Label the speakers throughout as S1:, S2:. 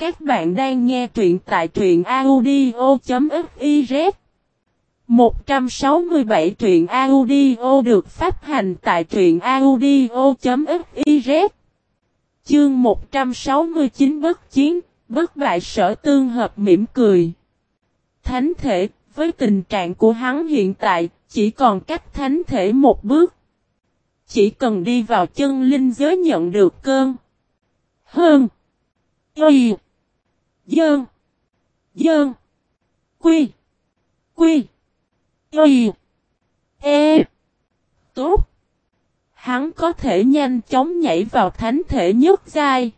S1: Các bạn đang nghe truyện tại truyện audio.fiz 167 truyện audio được phát hành tại truyện audio.fiz Chương 169 bất chiến, bất bại sở tương hợp mỉm cười. Thánh thể, với tình trạng của hắn hiện tại, chỉ còn cách thánh thể một bước. Chỉ cần đi vào chân linh giới nhận được cơn. Hơn. Y. Dơn. Dơn. Quy. Quy. Y. E. Tốt. Hắn có thể nhanh chóng nhảy vào thánh thể nhất giai.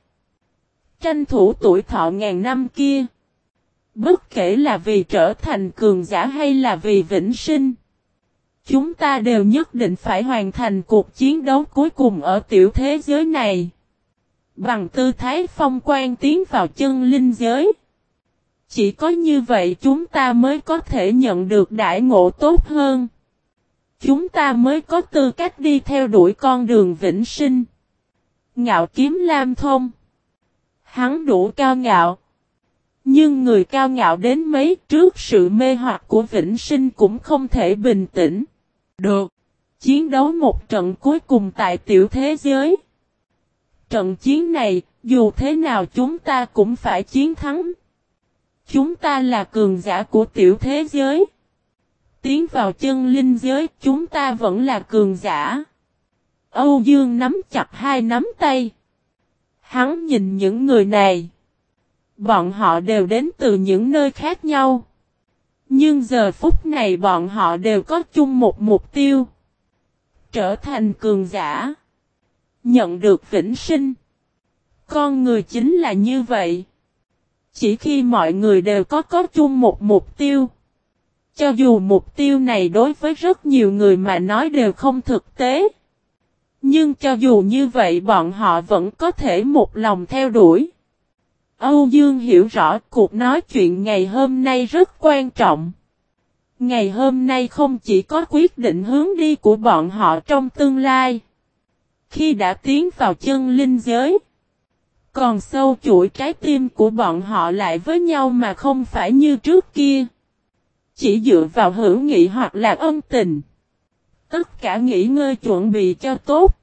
S1: Tranh thủ tuổi thọ ngàn năm kia. Bất kể là vì trở thành cường giả hay là vì vĩnh sinh. Chúng ta đều nhất định phải hoàn thành cuộc chiến đấu cuối cùng ở tiểu thế giới này. Bằng tư thái phong quan tiến vào chân linh giới. Chỉ có như vậy chúng ta mới có thể nhận được đại ngộ tốt hơn. Chúng ta mới có tư cách đi theo đuổi con đường vĩnh sinh. Ngạo kiếm lam thông. Hắn đủ cao ngạo. Nhưng người cao ngạo đến mấy trước sự mê hoặc của vĩnh sinh cũng không thể bình tĩnh. Được. Chiến đấu một trận cuối cùng tại tiểu thế giới. Trận chiến này, dù thế nào chúng ta cũng phải chiến thắng. Chúng ta là cường giả của tiểu thế giới. Tiến vào chân linh giới, chúng ta vẫn là cường giả. Âu Dương nắm chặt hai nắm tay. Hắn nhìn những người này. Bọn họ đều đến từ những nơi khác nhau. Nhưng giờ phút này bọn họ đều có chung một mục tiêu. Trở thành cường giả. Nhận được vĩnh sinh. Con người chính là như vậy. Chỉ khi mọi người đều có có chung một mục tiêu. Cho dù mục tiêu này đối với rất nhiều người mà nói đều không thực tế. Nhưng cho dù như vậy bọn họ vẫn có thể một lòng theo đuổi. Âu Dương hiểu rõ cuộc nói chuyện ngày hôm nay rất quan trọng. Ngày hôm nay không chỉ có quyết định hướng đi của bọn họ trong tương lai. Khi đã tiến vào chân linh giới. Còn sâu chuỗi trái tim của bọn họ lại với nhau mà không phải như trước kia. Chỉ dựa vào hữu nghị hoặc là ân tình. Tất cả nghỉ ngơi chuẩn bị cho tốt.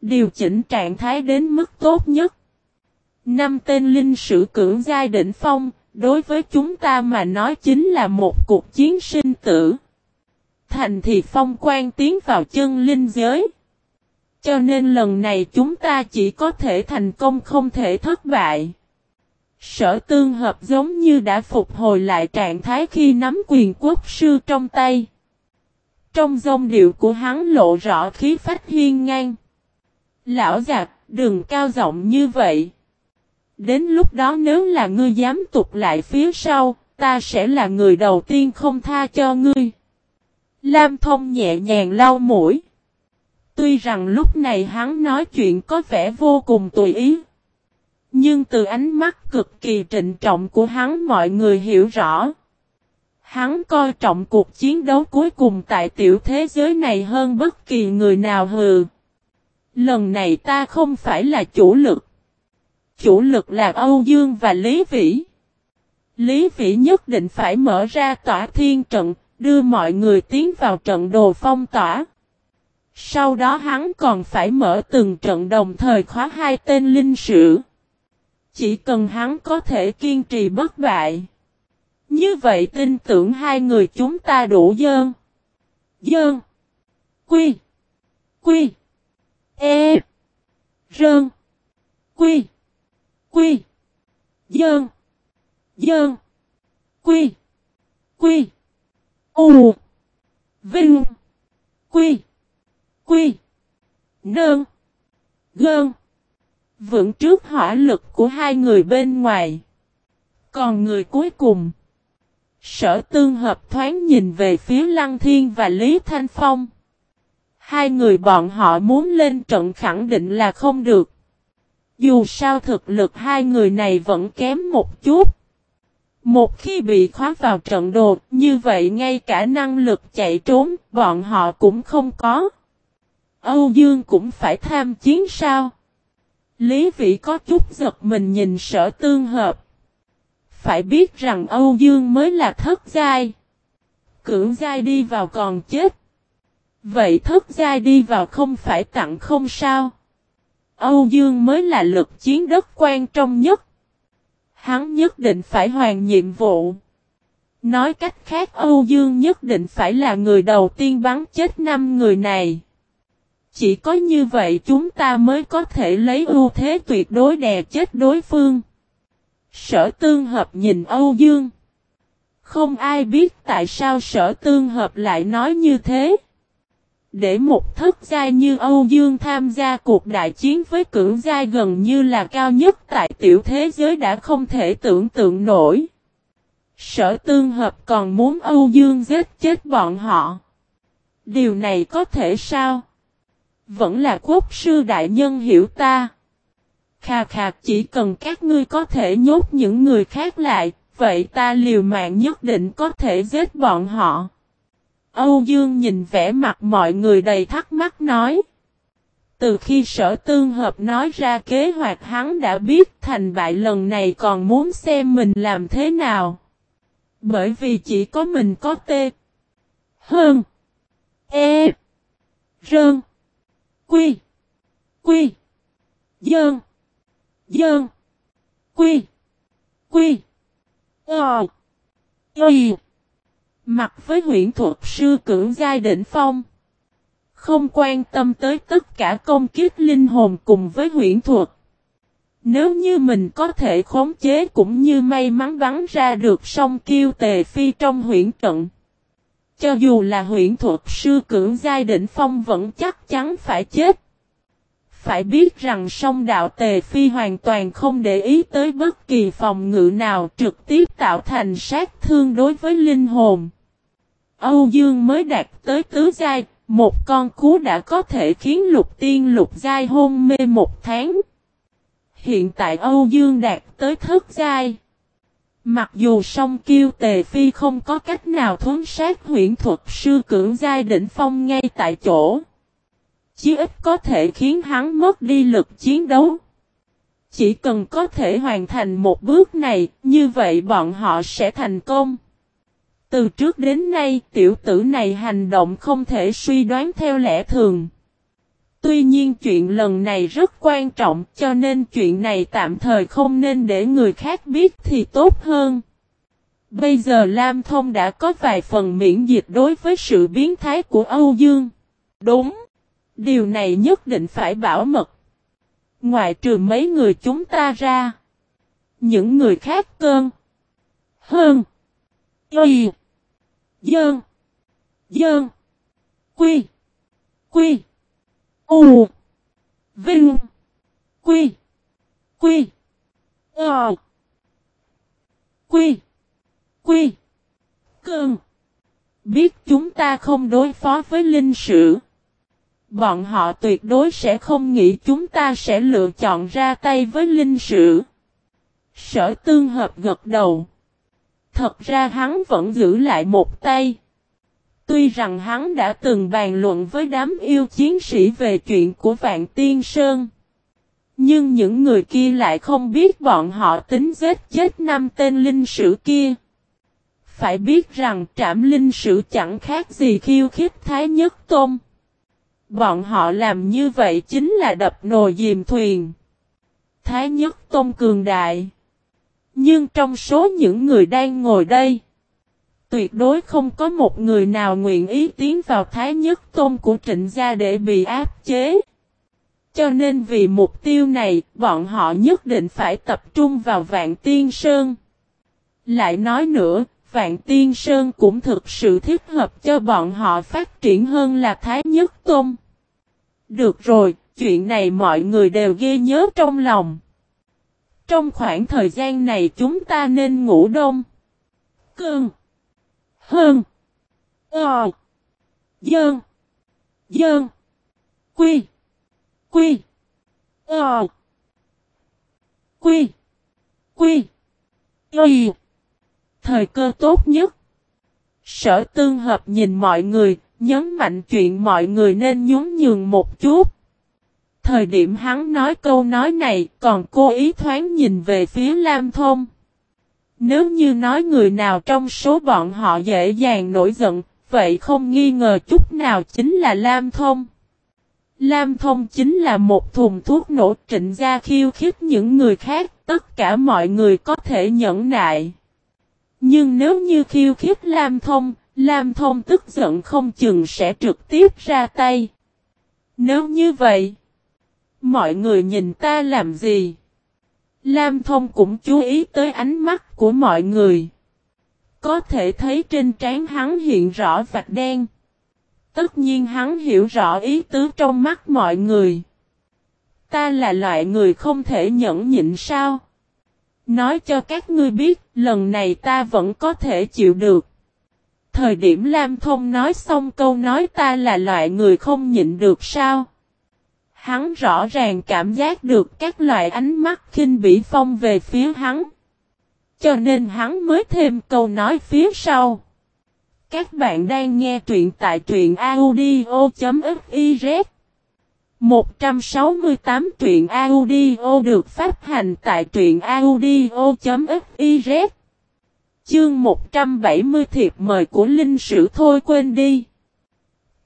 S1: Điều chỉnh trạng thái đến mức tốt nhất. Năm tên linh sử cưỡng giai đỉnh phong, đối với chúng ta mà nói chính là một cuộc chiến sinh tử. Thành thì phong quan tiến vào chân linh giới. Cho nên lần này chúng ta chỉ có thể thành công không thể thất bại. Sở tương hợp giống như đã phục hồi lại trạng thái khi nắm quyền quốc sư trong tay. Trong dông điệu của hắn lộ rõ khí phách hiên ngang. Lão giặc, đừng cao giọng như vậy. Đến lúc đó nếu là ngươi dám tục lại phía sau, ta sẽ là người đầu tiên không tha cho ngươi. Lam thông nhẹ nhàng lau mũi. Tuy rằng lúc này hắn nói chuyện có vẻ vô cùng tùy ý. Nhưng từ ánh mắt cực kỳ trịnh trọng của hắn mọi người hiểu rõ. Hắn coi trọng cuộc chiến đấu cuối cùng tại tiểu thế giới này hơn bất kỳ người nào hừ. Lần này ta không phải là chủ lực. Chủ lực là Âu Dương và Lý Vĩ. Lý Vĩ nhất định phải mở ra tỏa thiên trận, đưa mọi người tiến vào trận đồ phong tỏa. Sau đó hắn còn phải mở từng trận đồng thời khóa hai tên linh sử. Chỉ cần hắn có thể kiên trì bất bại. Như vậy tin tưởng hai người chúng ta đủ dơn. Dơn. Quy. Quy. E. Rơn. Quy. Quy. Dơn. Dơn. Quy. Quy. U. Vinh. Quy. Quy. Nơn. Gơn. Vững trước hỏa lực của hai người bên ngoài. Còn người cuối cùng. Sở tương hợp thoáng nhìn về phía Lăng Thiên và Lý Thanh Phong. Hai người bọn họ muốn lên trận khẳng định là không được. Dù sao thực lực hai người này vẫn kém một chút. Một khi bị khóa vào trận đột, như vậy ngay cả năng lực chạy trốn, bọn họ cũng không có. Âu Dương cũng phải tham chiến sao? Lý Vĩ có chút giật mình nhìn sở tương hợp. Phải biết rằng Âu Dương mới là thất giai. Cưỡng giai đi vào còn chết. Vậy thất giai đi vào không phải tặng không sao. Âu Dương mới là lực chiến đất quan trọng nhất. Hắn nhất định phải hoàn nhiệm vụ. Nói cách khác, Âu Dương nhất định phải là người đầu tiên bắn chết năm người này. Chỉ có như vậy chúng ta mới có thể lấy ưu thế tuyệt đối đè chết đối phương. Sở tương hợp nhìn Âu Dương. Không ai biết tại sao sở tương hợp lại nói như thế. Để một thất giai như Âu Dương tham gia cuộc đại chiến với cưỡng giai gần như là cao nhất tại tiểu thế giới đã không thể tưởng tượng nổi. Sở tương hợp còn muốn Âu Dương giết chết bọn họ. Điều này có thể sao? Vẫn là quốc sư đại nhân hiểu ta. Khà khà chỉ cần các ngươi có thể nhốt những người khác lại, vậy ta liều mạng nhất định có thể giết bọn họ. Âu Dương nhìn vẻ mặt mọi người đầy thắc mắc nói. Từ khi sở tương hợp nói ra kế hoạch hắn đã biết thành bại lần này còn muốn xem mình làm thế nào. Bởi vì chỉ có mình có tê. Hơn. E. Rơn. Quy. Quy. Dơn. Dơn. Quy. Quy. Ờ. Ý. Mặt với huyện thuật sư cưỡng giai đỉnh phong. Không quan tâm tới tất cả công kiếp linh hồn cùng với huyện thuật. Nếu như mình có thể khống chế cũng như may mắn bắn ra được song kiêu tề phi trong huyện trận. Cho dù là huyện thuật sư cưỡng giai đỉnh phong vẫn chắc chắn phải chết. Phải biết rằng song đạo tề phi hoàn toàn không để ý tới bất kỳ phòng ngự nào trực tiếp tạo thành sát thương đối với linh hồn. Âu Dương mới đạt tới tứ giai, một con cú đã có thể khiến lục tiên lục giai hôn mê một tháng. Hiện tại Âu Dương đạt tới thất giai. Mặc dù song kiêu tề phi không có cách nào thuấn sát huyện thuật sư cưỡng giai đỉnh phong ngay tại chỗ. Chí ít có thể khiến hắn mất đi lực chiến đấu. Chỉ cần có thể hoàn thành một bước này, như vậy bọn họ sẽ thành công. Từ trước đến nay tiểu tử này hành động không thể suy đoán theo lẽ thường. Tuy nhiên chuyện lần này rất quan trọng, cho nên chuyện này tạm thời không nên để người khác biết thì tốt hơn. Bây giờ Lam Thông đã có vài phần miễn dịch đối với sự biến thái của Âu Dương. Đúng. Điều này nhất định phải bảo mật. Ngoài trừ mấy người chúng ta ra. Những người khác cơn. Hơn. Y. Dơn. Dơn. Quy. Quy. U. Vinh. Quy. Quy. Ờ. Quy. Quy. Cơn. Biết chúng ta không đối phó với linh sử. Bọn họ tuyệt đối sẽ không nghĩ chúng ta sẽ lựa chọn ra tay với linh sử. Sở tương hợp gật đầu. Thật ra hắn vẫn giữ lại một tay. Tuy rằng hắn đã từng bàn luận với đám yêu chiến sĩ về chuyện của Vạn Tiên Sơn. Nhưng những người kia lại không biết bọn họ tính giết chết năm tên linh sử kia. Phải biết rằng trảm linh sử chẳng khác gì khiêu khích Thái Nhất Tôn. Bọn họ làm như vậy chính là đập nồi dìm thuyền. Thái Nhất Tôn cường đại. Nhưng trong số những người đang ngồi đây, tuyệt đối không có một người nào nguyện ý tiến vào Thái Nhất Tôn của trịnh gia để bị áp chế. Cho nên vì mục tiêu này, bọn họ nhất định phải tập trung vào Vạn Tiên Sơn. Lại nói nữa, Vạn Tiên Sơn cũng thực sự thích hợp cho bọn họ phát triển hơn là Thái Nhất Tôn. Được rồi, chuyện này mọi người đều ghi nhớ trong lòng. Trong khoảng thời gian này chúng ta nên ngủ đông. cương hơn. Ờ. Dơn. Dơn. Quy. Quy. Ờ. Quy. Quy. Quy. Thời cơ tốt nhất. Sở tương hợp nhìn mọi người, nhấn mạnh chuyện mọi người nên nhún nhường một chút. Thời điểm hắn nói câu nói này còn cố ý thoáng nhìn về phía Lam Thông. Nếu như nói người nào trong số bọn họ dễ dàng nổi giận, vậy không nghi ngờ chút nào chính là Lam Thông. Lam Thông chính là một thùng thuốc nổ trịnh gia khiêu khích những người khác, tất cả mọi người có thể nhẫn nại. Nhưng nếu như khiêu khích Lam Thông, Lam Thông tức giận không chừng sẽ trực tiếp ra tay. Nếu như vậy, mọi người nhìn ta làm gì? Lam Thông cũng chú ý tới ánh mắt của mọi người. Có thể thấy trên trán hắn hiện rõ vạch đen. Tất nhiên hắn hiểu rõ ý tứ trong mắt mọi người. Ta là loại người không thể nhẫn nhịn sao? Nói cho các ngươi biết, lần này ta vẫn có thể chịu được. Thời điểm Lam Thông nói xong câu nói ta là loại người không nhịn được sao? Hắn rõ ràng cảm giác được các loại ánh mắt khinh bỉ phong về phía hắn. Cho nên hắn mới thêm câu nói phía sau. Các bạn đang nghe truyện tại truyện audio.fiz 168 truyện audio được phát hành tại truyện audio.fiz Chương 170 thiệp mời của linh sử thôi quên đi.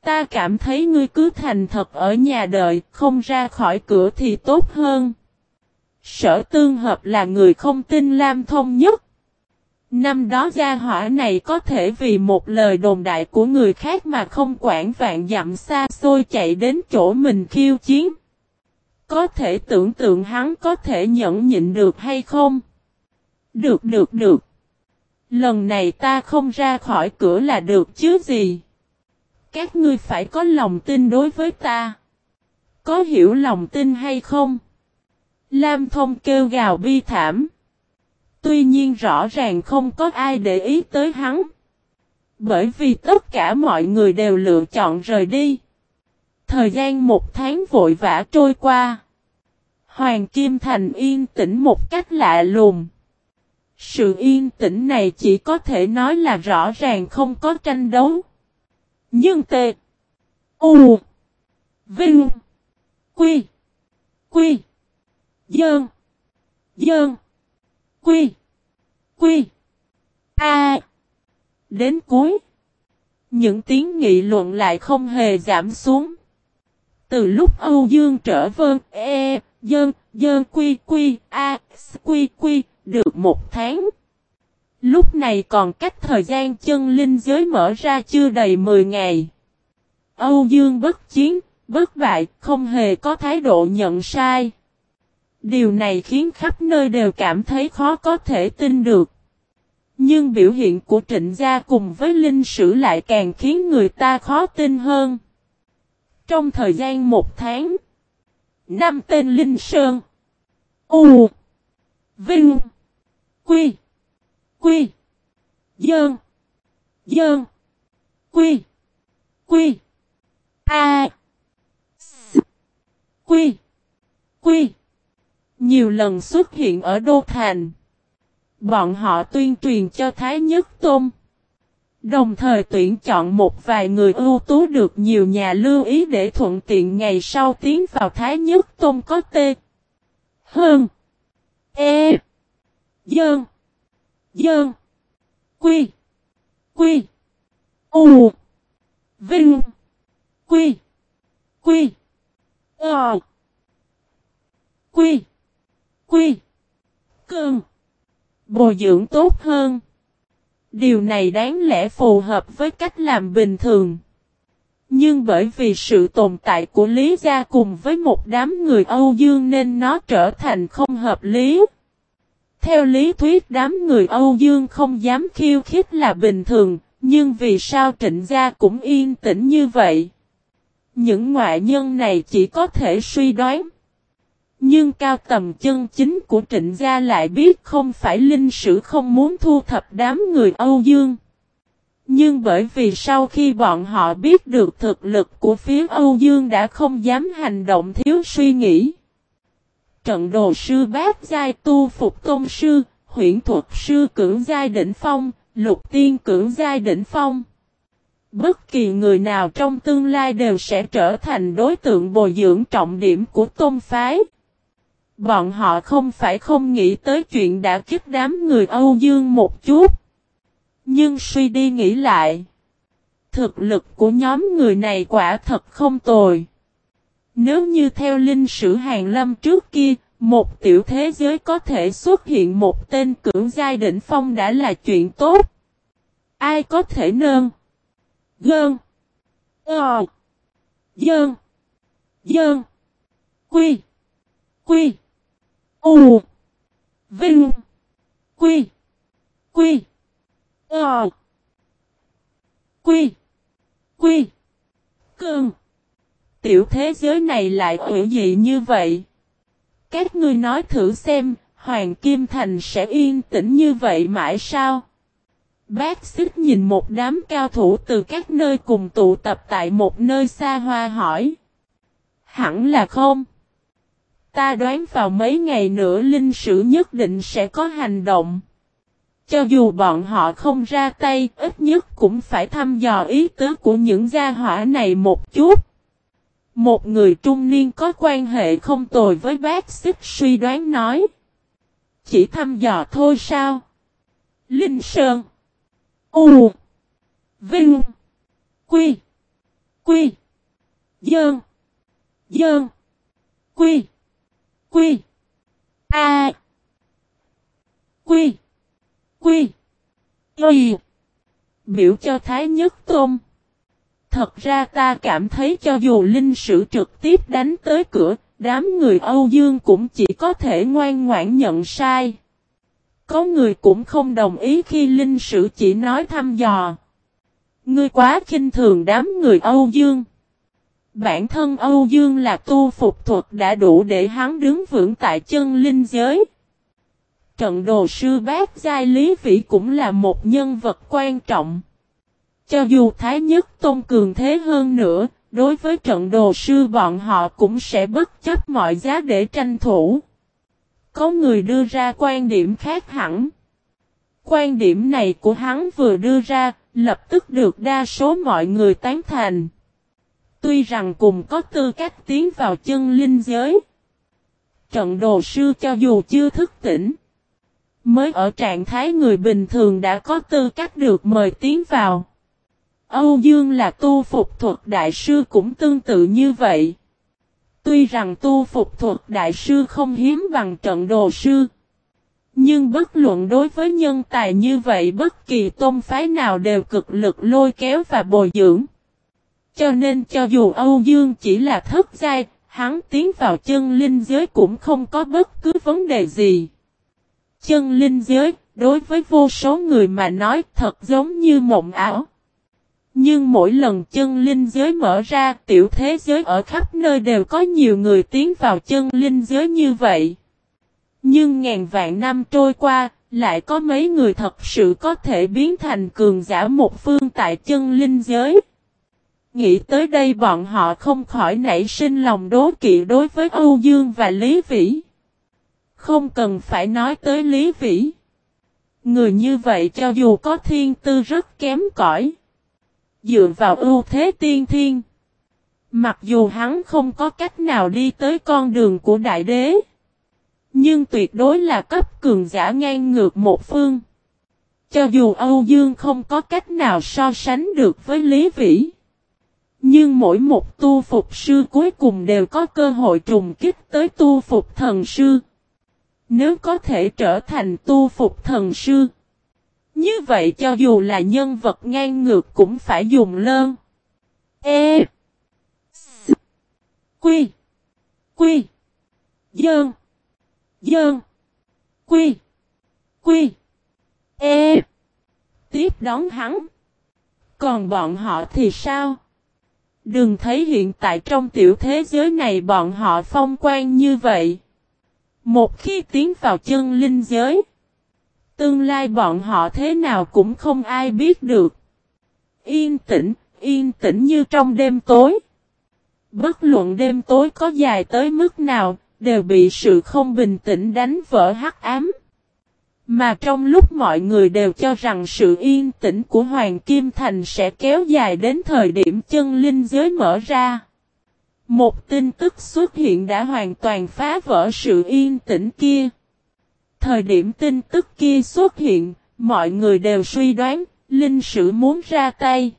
S1: Ta cảm thấy ngươi cứ thành thật ở nhà đợi, không ra khỏi cửa thì tốt hơn. Sở tương hợp là người không tin Lam Thông nhất. Năm đó gia hỏa này có thể vì một lời đồn đại của người khác mà không quản vạn dặm xa xôi chạy đến chỗ mình khiêu chiến. Có thể tưởng tượng hắn có thể nhẫn nhịn được hay không? Được được được. Lần này ta không ra khỏi cửa là được chứ gì. Các ngươi phải có lòng tin đối với ta. Có hiểu lòng tin hay không? Lam thông kêu gào bi thảm. Tuy nhiên rõ ràng không có ai để ý tới hắn. Bởi vì tất cả mọi người đều lựa chọn rời đi. Thời gian một tháng vội vã trôi qua. Hoàng Kim Thành yên tĩnh một cách lạ lùng. Sự yên tĩnh này chỉ có thể nói là rõ ràng không có tranh đấu. Nhưng tệ. U. Vinh. Quy. Quy. Dơn. Dơn. Quy. Quy. A. Đến cuối. Những tiếng nghị luận lại không hề giảm xuống. Từ lúc Âu Dương trở vơn E. Dơn. Dơn, quy quy. A. Quy quy. Được một tháng. Lúc này còn cách thời gian chân linh giới mở ra chưa đầy 10 ngày. Âu Dương bất chiến, bất bại, không hề có thái độ nhận sai. Điều này khiến khắp nơi đều cảm thấy khó có thể tin được. Nhưng biểu hiện của trịnh gia cùng với linh sử lại càng khiến người ta khó tin hơn. Trong thời gian một tháng, năm tên Linh Sơn, U, Vinh, Quy, Quy, Dơn, Dơn, Quy, Quy, A, S, Quy, Quy. Nhiều lần xuất hiện ở Đô Thành. Bọn họ tuyên truyền cho Thái Nhất Tôn. Đồng thời tuyển chọn một vài người ưu tú được nhiều nhà lưu ý để thuận tiện ngày sau tiến vào Thái Nhất Tôn có tê. Hơn. E. Dơn. Dơn. Quy. Quy. U. Vinh. Quy. Quy. Ờ. Quy. Quy. Cơn. Bồi dưỡng tốt hơn. Điều này đáng lẽ phù hợp với cách làm bình thường. Nhưng bởi vì sự tồn tại của Lý Gia cùng với một đám người Âu Dương nên nó trở thành không hợp lý. Theo lý thuyết đám người Âu Dương không dám khiêu khích là bình thường, nhưng vì sao trịnh gia cũng yên tĩnh như vậy? Những ngoại nhân này chỉ có thể suy đoán. Nhưng cao tầm chân chính của trịnh gia lại biết không phải linh sử không muốn thu thập đám người Âu Dương. Nhưng bởi vì sau khi bọn họ biết được thực lực của phía Âu Dương đã không dám hành động thiếu suy nghĩ. Trận đồ sư bát giai tu phục tôn sư, huyện thuật sư cưỡng giai đỉnh phong, lục tiên cưỡng giai đỉnh phong. Bất kỳ người nào trong tương lai đều sẽ trở thành đối tượng bồi dưỡng trọng điểm của tôn phái. Bọn họ không phải không nghĩ tới chuyện đã kích đám người Âu Dương một chút. Nhưng suy đi nghĩ lại. Thực lực của nhóm người này quả thật không tồi. Nếu như theo linh sử hàng lâm trước kia, một tiểu thế giới có thể xuất hiện một tên cưỡng giai đỉnh phong đã là chuyện tốt. Ai có thể nơn? Gơn. Ờ. Dơn. Dơn. Quy. Quy. U. Vinh. Quy. Quy. Ờ. Quy. Quy. cường Tiểu thế giới này lại hữu dị như vậy. Các ngươi nói thử xem, Hoàng Kim Thành sẽ yên tĩnh như vậy mãi sao? Bác xích nhìn một đám cao thủ từ các nơi cùng tụ tập tại một nơi xa hoa hỏi. Hẳn là không. Ta đoán vào mấy ngày nữa linh sử nhất định sẽ có hành động. Cho dù bọn họ không ra tay, ít nhất cũng phải thăm dò ý tứ của những gia hỏa này một chút. Một người trung niên có quan hệ không tồi với bác xích suy đoán nói. Chỉ thăm dò thôi sao? Linh Sơn. U. Vinh. Quy. Quy. Dơn Dơn Quy. Quy. A. Quy. Quy. Y. Biểu cho Thái Nhất Tôn. Thật ra ta cảm thấy cho dù linh sử trực tiếp đánh tới cửa, đám người Âu Dương cũng chỉ có thể ngoan ngoãn nhận sai. Có người cũng không đồng ý khi linh sử chỉ nói thăm dò. Ngươi quá khinh thường đám người Âu Dương. Bản thân Âu Dương là tu phục thuật đã đủ để hắn đứng vững tại chân linh giới. Trận đồ sư bác giai lý vĩ cũng là một nhân vật quan trọng. Cho dù Thái Nhất Tôn cường thế hơn nữa, đối với trận đồ sư bọn họ cũng sẽ bất chấp mọi giá để tranh thủ. Có người đưa ra quan điểm khác hẳn. Quan điểm này của hắn vừa đưa ra, lập tức được đa số mọi người tán thành. Tuy rằng cùng có tư cách tiến vào chân linh giới. Trận đồ sư cho dù chưa thức tỉnh. Mới ở trạng thái người bình thường đã có tư cách được mời tiến vào. Âu Dương là tu phục thuật đại sư cũng tương tự như vậy. Tuy rằng tu phục thuật đại sư không hiếm bằng trận đồ sư. Nhưng bất luận đối với nhân tài như vậy bất kỳ tôn phái nào đều cực lực lôi kéo và bồi dưỡng. Cho nên cho dù Âu Dương chỉ là thất giai, hắn tiến vào chân linh giới cũng không có bất cứ vấn đề gì. Chân linh giới, đối với vô số người mà nói thật giống như mộng ảo. Nhưng mỗi lần chân linh giới mở ra, tiểu thế giới ở khắp nơi đều có nhiều người tiến vào chân linh giới như vậy. Nhưng ngàn vạn năm trôi qua, lại có mấy người thật sự có thể biến thành cường giả một phương tại chân linh giới. Nghĩ tới đây bọn họ không khỏi nảy sinh lòng đố kỵ đối với Âu Dương và Lý Vĩ. Không cần phải nói tới Lý Vĩ. Người như vậy cho dù có thiên tư rất kém cỏi Dựa vào ưu thế tiên thiên. Mặc dù hắn không có cách nào đi tới con đường của đại đế. Nhưng tuyệt đối là cấp cường giả ngang ngược một phương. Cho dù Âu Dương không có cách nào so sánh được với Lý Vĩ. Nhưng mỗi một tu phục sư cuối cùng đều có cơ hội trùng kích tới tu phục thần sư. Nếu có thể trở thành tu phục thần sư. Như vậy cho dù là nhân vật ngang ngược cũng phải dùng lơn. E. S. Quy. Quy. Dơn. Dơn. Quy. Quy. E. Tiếp đón hắn. Còn bọn họ thì sao? Đừng thấy hiện tại trong tiểu thế giới này bọn họ phong quan như vậy. Một khi tiến vào chân linh giới. Tương lai bọn họ thế nào cũng không ai biết được. Yên tĩnh, yên tĩnh như trong đêm tối. Bất luận đêm tối có dài tới mức nào, đều bị sự không bình tĩnh đánh vỡ hắc ám. Mà trong lúc mọi người đều cho rằng sự yên tĩnh của Hoàng Kim Thành sẽ kéo dài đến thời điểm chân linh giới mở ra. Một tin tức xuất hiện đã hoàn toàn phá vỡ sự yên tĩnh kia. Thời điểm tin tức kia xuất hiện, mọi người đều suy đoán, linh sử muốn ra tay.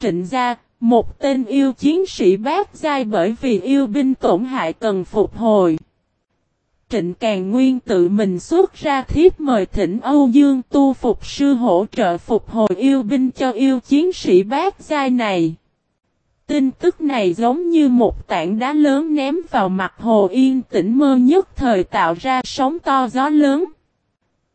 S1: Trịnh gia, một tên yêu chiến sĩ bát giai bởi vì yêu binh tổn hại cần phục hồi. Trịnh Càng Nguyên tự mình xuất ra thiếp mời thỉnh Âu Dương tu phục sư hỗ trợ phục hồi yêu binh cho yêu chiến sĩ bát giai này. Tin tức này giống như một tảng đá lớn ném vào mặt hồ yên tĩnh mơ nhất thời tạo ra sóng to gió lớn.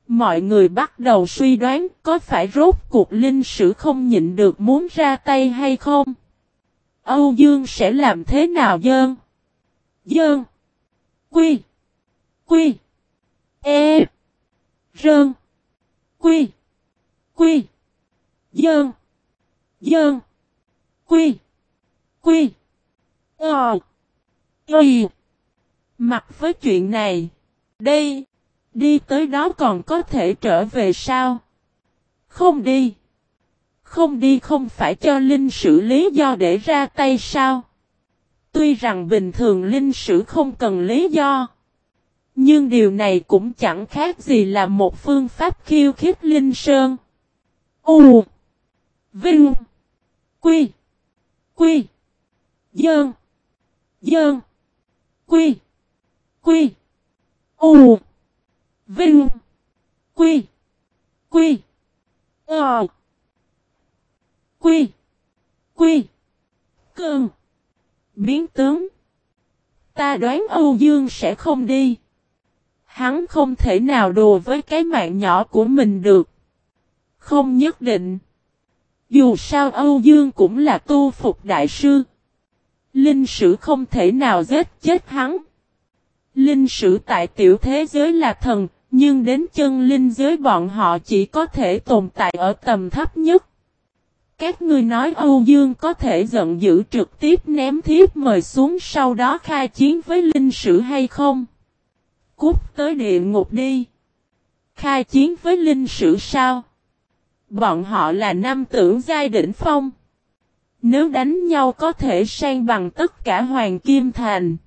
S1: Mọi người bắt đầu suy đoán có phải rốt cuộc linh sử không nhịn được muốn ra tay hay không? Âu Dương sẽ làm thế nào dơn? Dơn. Quy. Quy. E. Rơn. Quy. Quy. Dơn. Dơn. Quy. Quy. Ờ. Y. Mặt với chuyện này. Đây. Đi tới đó còn có thể trở về sao? Không đi. Không đi không phải cho linh sử lý do để ra tay sao? Tuy rằng bình thường linh sử không cần lý do. Nhưng điều này cũng chẳng khác gì là một phương pháp khiêu khích linh sơn. U. Vinh. Quy. Quy. Dơn. Dơn. Quy. Quy. U. Vinh. Quy. Quy. Ờ. Quy. Quy. Cơn. Biến tướng. Ta đoán Âu Dương sẽ không đi. Hắn không thể nào đùa với cái mạng nhỏ của mình được. Không nhất định. Dù sao Âu Dương cũng là tu phục đại sư. Linh sử không thể nào giết chết hắn. Linh sử tại tiểu thế giới là thần, nhưng đến chân linh giới bọn họ chỉ có thể tồn tại ở tầm thấp nhất. Các ngươi nói Âu Dương có thể giận dữ trực tiếp ném thiếp mời xuống sau đó khai chiến với linh sử hay không? Cút tới địa ngục đi. Khai chiến với linh sử sao? Bọn họ là nam tử giai đỉnh phong. Nếu đánh nhau có thể sang bằng tất cả Hoàng Kim Thành.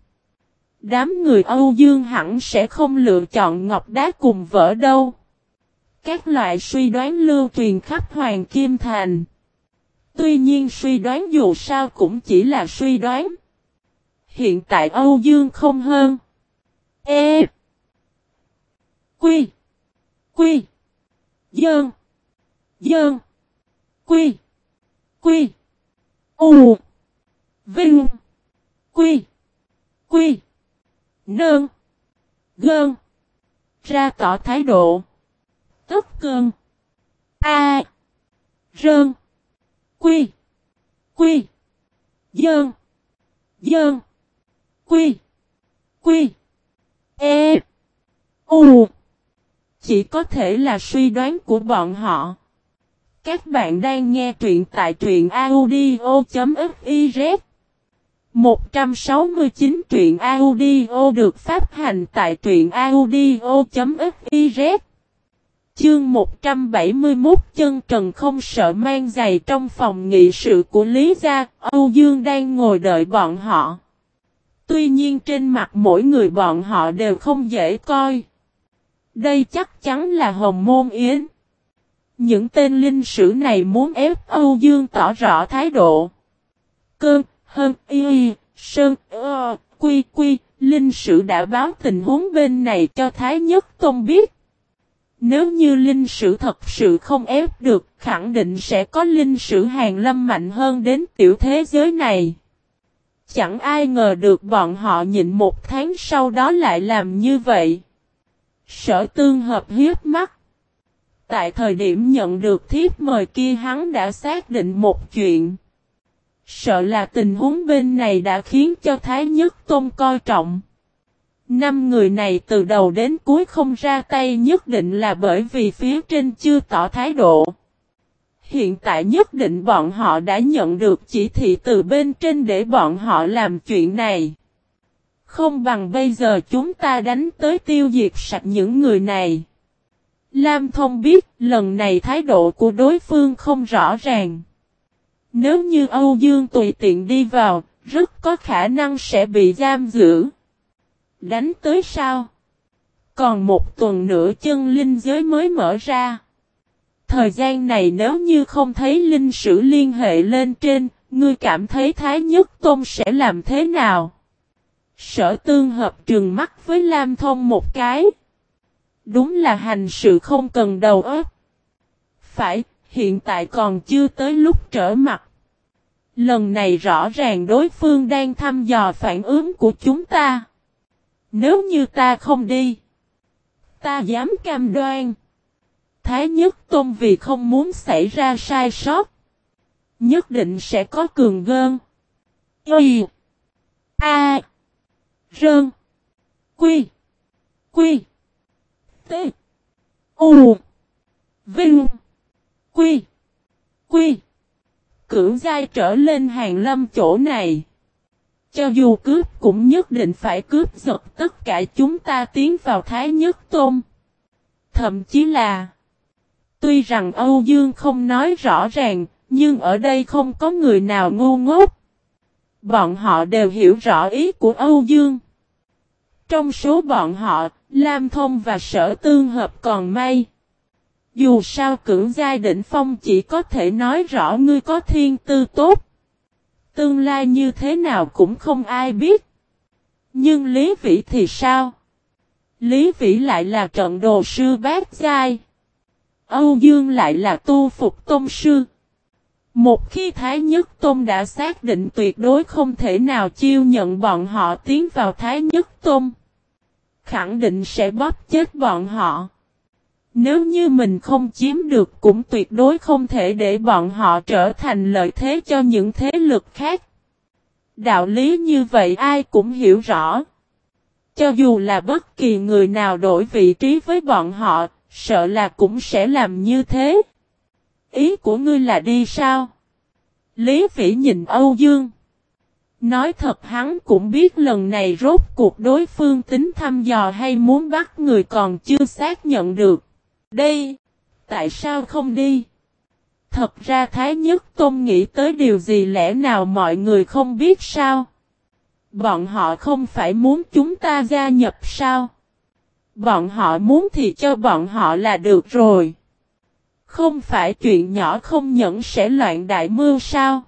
S1: Đám người Âu Dương hẳn sẽ không lựa chọn ngọc đá cùng vỡ đâu. Các loại suy đoán lưu truyền khắp Hoàng Kim Thành. Tuy nhiên suy đoán dù sao cũng chỉ là suy đoán. Hiện tại Âu Dương không hơn. E. Quy. Quy. Dơn. Dơn. Quy. Quy. U. Vinh. Quy. Quy. Nơn. Gơn. Ra tỏ thái độ. Tức cơn. A. Rơn. Quy. Quy. Dơn. Dơn. Quy. Quy. E. U. Chỉ có thể là suy đoán của bọn họ. Các bạn đang nghe truyện tại truyện audio.fiz 169 truyện audio được phát hành tại truyện audio.fiz Chương 171 chân trần không sợ mang giày trong phòng nghị sự của Lý Gia, Âu Dương đang ngồi đợi bọn họ. Tuy nhiên trên mặt mỗi người bọn họ đều không dễ coi. Đây chắc chắn là Hồng Môn Yến. Những tên linh sử này muốn ép Âu Dương tỏ rõ thái độ. Cơn, hơn, y, sơn, ơ, quy, quy, linh sử đã báo tình huống bên này cho Thái Nhất Tôn biết. Nếu như linh sử thật sự không ép được, khẳng định sẽ có linh sử hàng lâm mạnh hơn đến tiểu thế giới này. Chẳng ai ngờ được bọn họ nhịn một tháng sau đó lại làm như vậy. Sở tương hợp hiếp mắt. Tại thời điểm nhận được thiếp mời kia hắn đã xác định một chuyện. Sợ là tình huống bên này đã khiến cho Thái Nhất Tôn coi trọng. Năm người này từ đầu đến cuối không ra tay nhất định là bởi vì phía trên chưa tỏ thái độ. Hiện tại nhất định bọn họ đã nhận được chỉ thị từ bên trên để bọn họ làm chuyện này. Không bằng bây giờ chúng ta đánh tới tiêu diệt sạch những người này. Lam Thông biết lần này thái độ của đối phương không rõ ràng. Nếu như Âu Dương tùy tiện đi vào, rất có khả năng sẽ bị giam giữ. Đánh tới sao? Còn một tuần nữa chân linh giới mới mở ra. Thời gian này nếu như không thấy linh sử liên hệ lên trên, ngươi cảm thấy Thái Nhất Tôn sẽ làm thế nào? Sở tương hợp trừng mắt với Lam Thông một cái. Đúng là hành sự không cần đầu óc. Phải, hiện tại còn chưa tới lúc trở mặt. Lần này rõ ràng đối phương đang thăm dò phản ứng của chúng ta. Nếu như ta không đi, ta dám cam đoan. Thái Nhất Tôn vì không muốn xảy ra sai sót. Nhất định sẽ có cường gơn. Y. A. Rơn. Quy. Quy. T. U. Vinh. Quy. Quy. Cưỡng giai trở lên hàng lâm chỗ này. Cho dù cướp cũng nhất định phải cướp giật tất cả chúng ta tiến vào Thái Nhất Tôn. Thậm chí là Tuy rằng Âu Dương không nói rõ ràng, nhưng ở đây không có người nào ngu ngốc. Bọn họ đều hiểu rõ ý của Âu Dương. Trong số bọn họ, Lam Thông và Sở Tương Hợp còn may. Dù sao cưỡng giai đỉnh phong chỉ có thể nói rõ ngươi có thiên tư tốt. Tương lai như thế nào cũng không ai biết. Nhưng Lý Vĩ thì sao? Lý Vĩ lại là trận đồ sư bát giai. Âu Dương lại là tu phục tôn sư. Một khi Thái Nhất Tôn đã xác định tuyệt đối không thể nào chiêu nhận bọn họ tiến vào Thái Nhất Tôn. Khẳng định sẽ bóp chết bọn họ. Nếu như mình không chiếm được cũng tuyệt đối không thể để bọn họ trở thành lợi thế cho những thế lực khác. Đạo lý như vậy ai cũng hiểu rõ. Cho dù là bất kỳ người nào đổi vị trí với bọn họ, sợ là cũng sẽ làm như thế. Ý của ngươi là đi sao? Lý Vĩ nhìn Âu Dương. Nói thật hắn cũng biết lần này rốt cuộc đối phương tính thăm dò hay muốn bắt người còn chưa xác nhận được. Đây, tại sao không đi? Thật ra Thái Nhất Tôn nghĩ tới điều gì lẽ nào mọi người không biết sao? Bọn họ không phải muốn chúng ta gia nhập sao? Bọn họ muốn thì cho bọn họ là được rồi. Không phải chuyện nhỏ không nhẫn sẽ loạn đại mưu sao?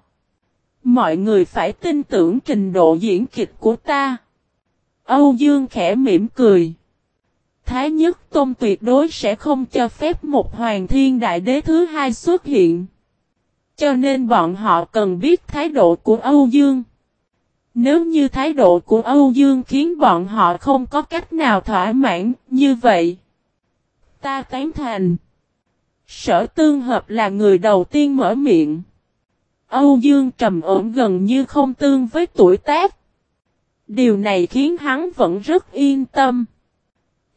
S1: Mọi người phải tin tưởng trình độ diễn kịch của ta. Âu Dương khẽ mỉm cười. Thái nhất tôn tuyệt đối sẽ không cho phép một hoàng thiên đại đế thứ hai xuất hiện. Cho nên bọn họ cần biết thái độ của Âu Dương. Nếu như thái độ của Âu Dương khiến bọn họ không có cách nào thỏa mãn như vậy. Ta tán thành. Sở tương hợp là người đầu tiên mở miệng. Âu Dương trầm ổn gần như không tương với tuổi tác. Điều này khiến hắn vẫn rất yên tâm.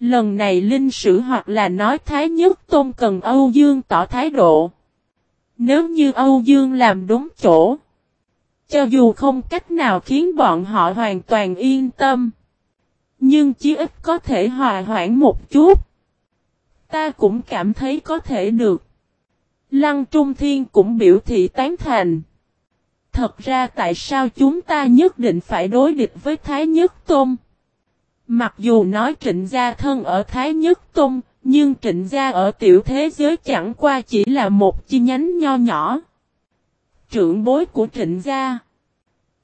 S1: Lần này linh sử hoặc là nói Thái Nhất Tôn cần Âu Dương tỏ thái độ. Nếu như Âu Dương làm đúng chỗ. Cho dù không cách nào khiến bọn họ hoàn toàn yên tâm. Nhưng chí ít có thể hòa hoãn một chút. Ta cũng cảm thấy có thể được. Lăng Trung Thiên cũng biểu thị tán thành. Thật ra tại sao chúng ta nhất định phải đối địch với Thái Nhất Tôn? Mặc dù nói trịnh gia thân ở Thái Nhất Tôn, nhưng trịnh gia ở tiểu thế giới chẳng qua chỉ là một chi nhánh nho nhỏ. Trưởng bối của trịnh gia.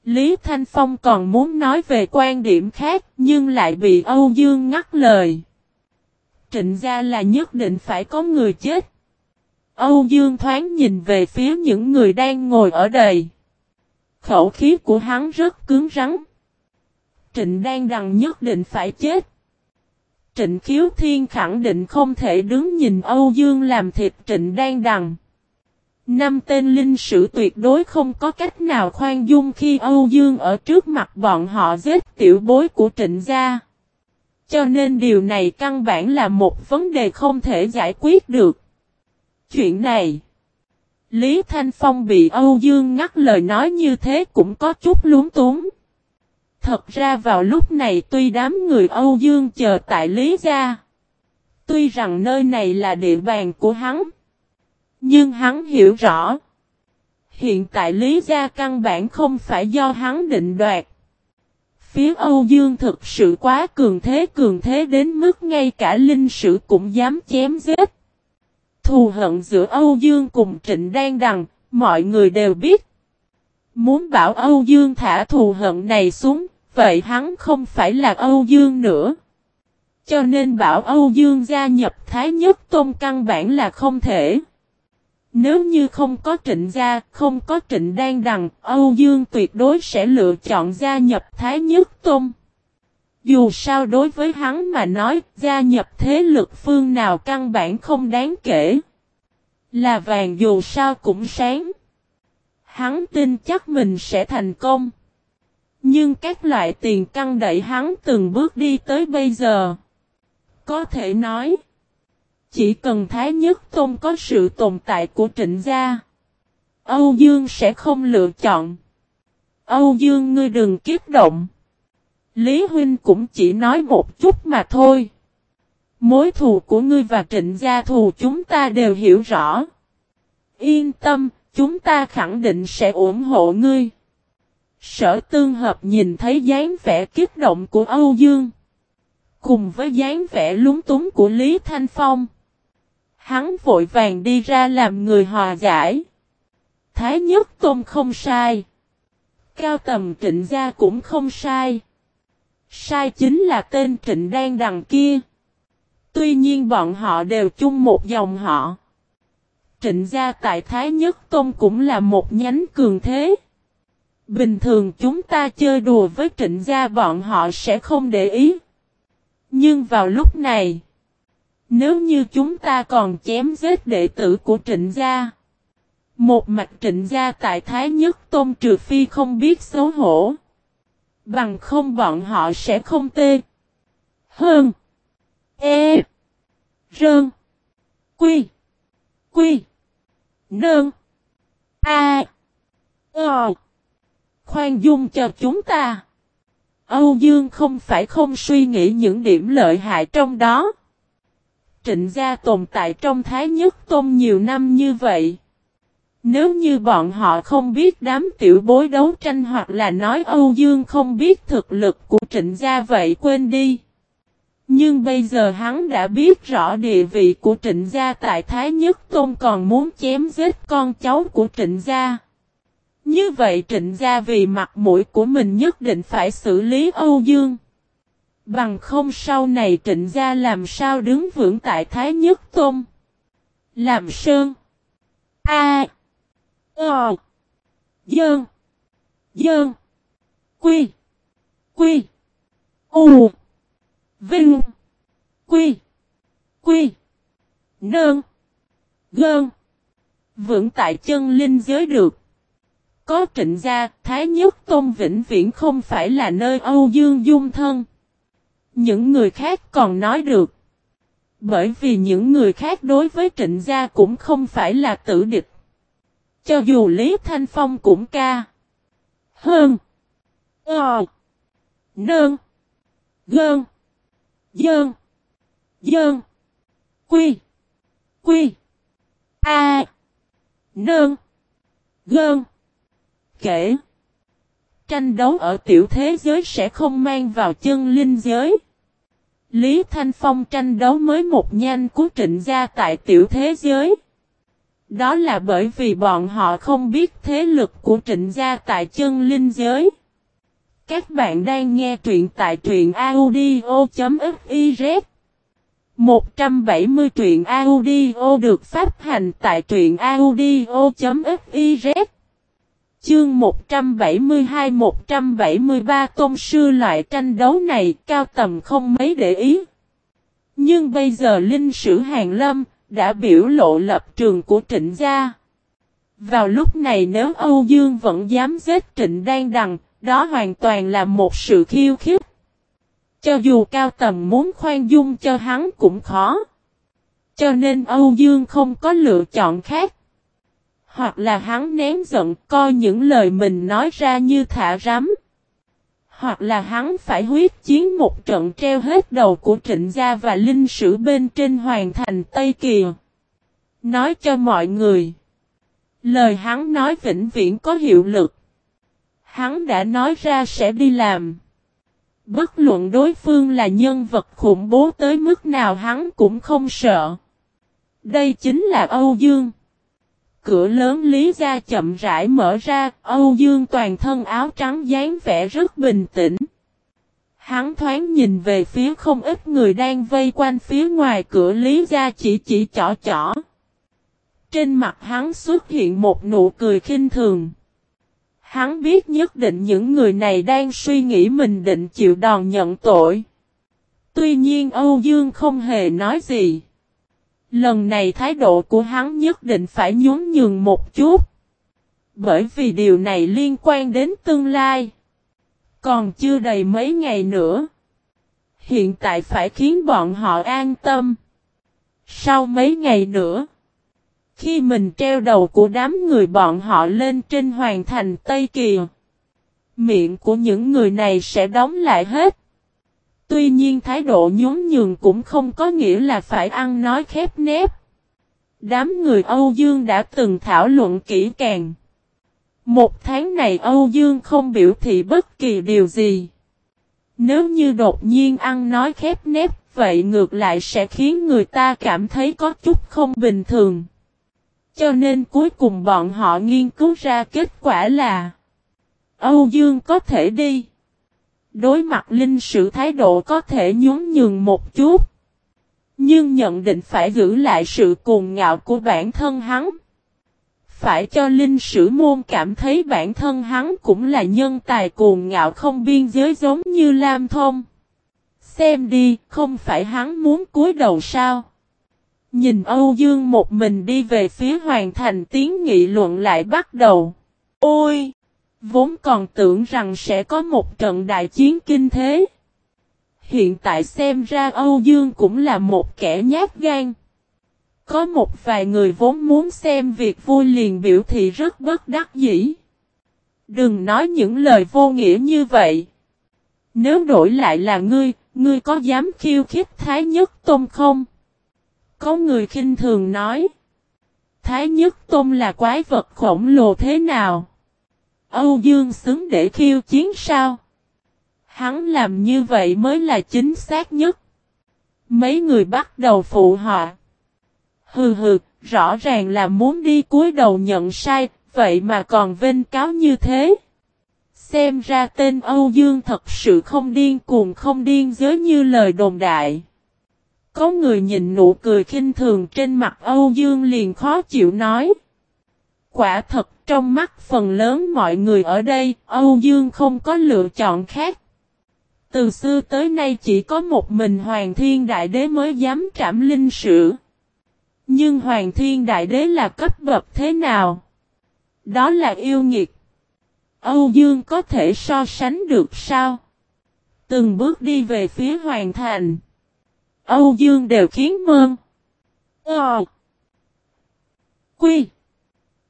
S1: Lý Thanh Phong còn muốn nói về quan điểm khác nhưng lại bị Âu Dương ngắt lời. Trịnh gia là nhất định phải có người chết. Âu Dương thoáng nhìn về phía những người đang ngồi ở đây. Khẩu khí của hắn rất cứng rắn. Trịnh đang đằng nhất định phải chết. Trịnh Khiếu Thiên khẳng định không thể đứng nhìn Âu Dương làm thịt Trịnh đang đằng. Năm tên linh sử tuyệt đối không có cách nào khoan dung khi Âu Dương ở trước mặt bọn họ giết tiểu bối của trịnh gia. Cho nên điều này căn bản là một vấn đề không thể giải quyết được. Chuyện này, Lý Thanh Phong bị Âu Dương ngắt lời nói như thế cũng có chút lúng túng. Thật ra vào lúc này tuy đám người Âu Dương chờ tại Lý Gia, Tuy rằng nơi này là địa bàn của hắn. Nhưng hắn hiểu rõ. Hiện tại Lý Gia căn bản không phải do hắn định đoạt. Phía Âu Dương thực sự quá cường thế cường thế đến mức ngay cả linh sử cũng dám chém giết. Thù hận giữa Âu Dương cùng Trịnh Đan Đằng, mọi người đều biết. Muốn bảo Âu Dương thả thù hận này xuống, vậy hắn không phải là Âu Dương nữa. Cho nên bảo Âu Dương gia nhập Thái Nhất Tôn căn bản là không thể. Nếu như không có trịnh gia, không có trịnh đan đằng, Âu Dương tuyệt đối sẽ lựa chọn gia nhập Thái Nhất Tôn. Dù sao đối với hắn mà nói, gia nhập thế lực phương nào căn bản không đáng kể. Là vàng dù sao cũng sáng. Hắn tin chắc mình sẽ thành công. Nhưng các loại tiền căn đẩy hắn từng bước đi tới bây giờ. Có thể nói. Chỉ cần Thái Nhất Tôn có sự tồn tại của trịnh gia. Âu Dương sẽ không lựa chọn. Âu Dương ngươi đừng kiếp động. Lý Huynh cũng chỉ nói một chút mà thôi. Mối thù của ngươi và trịnh gia thù chúng ta đều hiểu rõ. Yên tâm, chúng ta khẳng định sẽ ủng hộ ngươi. Sở tương hợp nhìn thấy dáng vẻ kích động của Âu Dương. Cùng với dáng vẻ lúng túng của Lý Thanh Phong. Hắn vội vàng đi ra làm người hòa giải. Thái nhất tôn không sai. Cao tầm trịnh gia cũng không sai. Sai chính là tên trịnh Đan đằng kia. Tuy nhiên bọn họ đều chung một dòng họ. Trịnh gia tại Thái Nhất Tôn cũng là một nhánh cường thế. Bình thường chúng ta chơi đùa với trịnh gia bọn họ sẽ không để ý. Nhưng vào lúc này, nếu như chúng ta còn chém giết đệ tử của trịnh gia, một mặt trịnh gia tại Thái Nhất Tôn trừ phi không biết xấu hổ. Bằng không bọn họ sẽ không tê. Hơn. E. Rơn. Quy. Quy. Nơn. A. Ờ. Khoan dung cho chúng ta. Âu Dương không phải không suy nghĩ những điểm lợi hại trong đó. Trịnh gia tồn tại trong Thái Nhất Tôn nhiều năm như vậy. Nếu như bọn họ không biết đám tiểu bối đấu tranh hoặc là nói Âu Dương không biết thực lực của trịnh gia vậy quên đi. Nhưng bây giờ hắn đã biết rõ địa vị của trịnh gia tại Thái Nhất Tôn còn muốn chém giết con cháu của trịnh gia. Như vậy trịnh gia vì mặt mũi của mình nhất định phải xử lý Âu Dương. Bằng không sau này trịnh gia làm sao đứng vững tại Thái Nhất Tôn. Làm sơn. A. Ờ. Dơn. Dơn. Quy. Quy. U. Vinh. Quy. Quy. Nơn. Gơn. Vững tại chân linh giới được. Có trịnh gia, Thái Nhất Tôn Vĩnh Viễn không phải là nơi Âu Dương dung thân. Những người khác còn nói được. Bởi vì những người khác đối với trịnh gia cũng không phải là tử địch. Cho dù Lý Thanh Phong cũng ca. Hơn. Ờ. Nơn. Gơn. Dơn. Dơn. Quy. Quy. A. Nơn. Gơn. Kể. Tranh đấu ở tiểu thế giới sẽ không mang vào chân linh giới. Lý Thanh Phong tranh đấu mới một nhanh của trịnh gia tại tiểu thế giới. Đó là bởi vì bọn họ không biết thế lực của trịnh gia tại chân linh giới. Các bạn đang nghe truyện tại truyện audio.fiz 170 truyện audio được phát hành tại truyện audio.fiz Chương 172-173 Tôn sư loại tranh đấu này cao tầm không mấy để ý. Nhưng bây giờ Linh Sử Hàng Lâm đã biểu lộ lập trường của trịnh gia. Vào lúc này nếu Âu Dương vẫn dám giết trịnh đang đằng, đó hoàn toàn là một sự khiêu khích. Cho dù cao tầm muốn khoan dung cho hắn cũng khó. Cho nên Âu Dương không có lựa chọn khác. Hoặc là hắn ném giận coi những lời mình nói ra như thả rắm. Hoặc là hắn phải huyết chiến một trận treo hết đầu của trịnh gia và linh sử bên trên hoàng thành Tây Kiều. Nói cho mọi người. Lời hắn nói vĩnh viễn có hiệu lực. Hắn đã nói ra sẽ đi làm. Bất luận đối phương là nhân vật khủng bố tới mức nào hắn cũng không sợ. Đây chính là Âu Dương. Cửa lớn lý gia chậm rãi mở ra, Âu Dương toàn thân áo trắng dáng vẻ rất bình tĩnh. Hắn thoáng nhìn về phía không ít người đang vây quanh phía ngoài cửa lý gia chỉ chỉ chỏ chỏ. Trên mặt hắn xuất hiện một nụ cười khinh thường. Hắn biết nhất định những người này đang suy nghĩ mình định chịu đòn nhận tội. Tuy nhiên Âu Dương không hề nói gì. Lần này thái độ của hắn nhất định phải nhún nhường một chút. Bởi vì điều này liên quan đến tương lai. Còn chưa đầy mấy ngày nữa. Hiện tại phải khiến bọn họ an tâm. Sau mấy ngày nữa. Khi mình treo đầu của đám người bọn họ lên trên hoàng thành Tây Kỳ. Miệng của những người này sẽ đóng lại hết. Tuy nhiên thái độ nhún nhường cũng không có nghĩa là phải ăn nói khép nép. Đám người Âu Dương đã từng thảo luận kỹ càng. Một tháng này Âu Dương không biểu thị bất kỳ điều gì. Nếu như đột nhiên ăn nói khép nép, vậy ngược lại sẽ khiến người ta cảm thấy có chút không bình thường. Cho nên cuối cùng bọn họ nghiên cứu ra kết quả là Âu Dương có thể đi. Đối mặt linh sử thái độ có thể nhún nhường một chút. Nhưng nhận định phải giữ lại sự cuồng ngạo của bản thân hắn. Phải cho linh sử môn cảm thấy bản thân hắn cũng là nhân tài cuồng ngạo không biên giới giống như Lam Thông. Xem đi, không phải hắn muốn cúi đầu sao? Nhìn Âu Dương một mình đi về phía hoàn thành tiếng nghị luận lại bắt đầu. Ôi! Vốn còn tưởng rằng sẽ có một trận đại chiến kinh thế. Hiện tại xem ra Âu Dương cũng là một kẻ nhát gan. Có một vài người vốn muốn xem việc vui liền biểu thị rất bất đắc dĩ. Đừng nói những lời vô nghĩa như vậy. Nếu đổi lại là ngươi, ngươi có dám khiêu khích Thái Nhất Tôn không? Có người khinh thường nói. Thái Nhất Tôn là quái vật khổng lồ thế nào? Âu Dương xứng để khiêu chiến sao? Hắn làm như vậy mới là chính xác nhất. Mấy người bắt đầu phụ họ. Hừ hừ, rõ ràng là muốn đi cúi đầu nhận sai, vậy mà còn vinh cáo như thế. Xem ra tên Âu Dương thật sự không điên cuồng không điên giới như lời đồn đại. Có người nhìn nụ cười khinh thường trên mặt Âu Dương liền khó chịu nói. Quả thật trong mắt phần lớn mọi người ở đây, Âu Dương không có lựa chọn khác. Từ xưa tới nay chỉ có một mình Hoàng Thiên Đại Đế mới dám trảm linh sử. Nhưng Hoàng Thiên Đại Đế là cấp bậc thế nào? Đó là yêu nghiệt. Âu Dương có thể so sánh được sao? Từng bước đi về phía Hoàng Thành. Âu Dương đều khiến mơn. Ờ. Quy.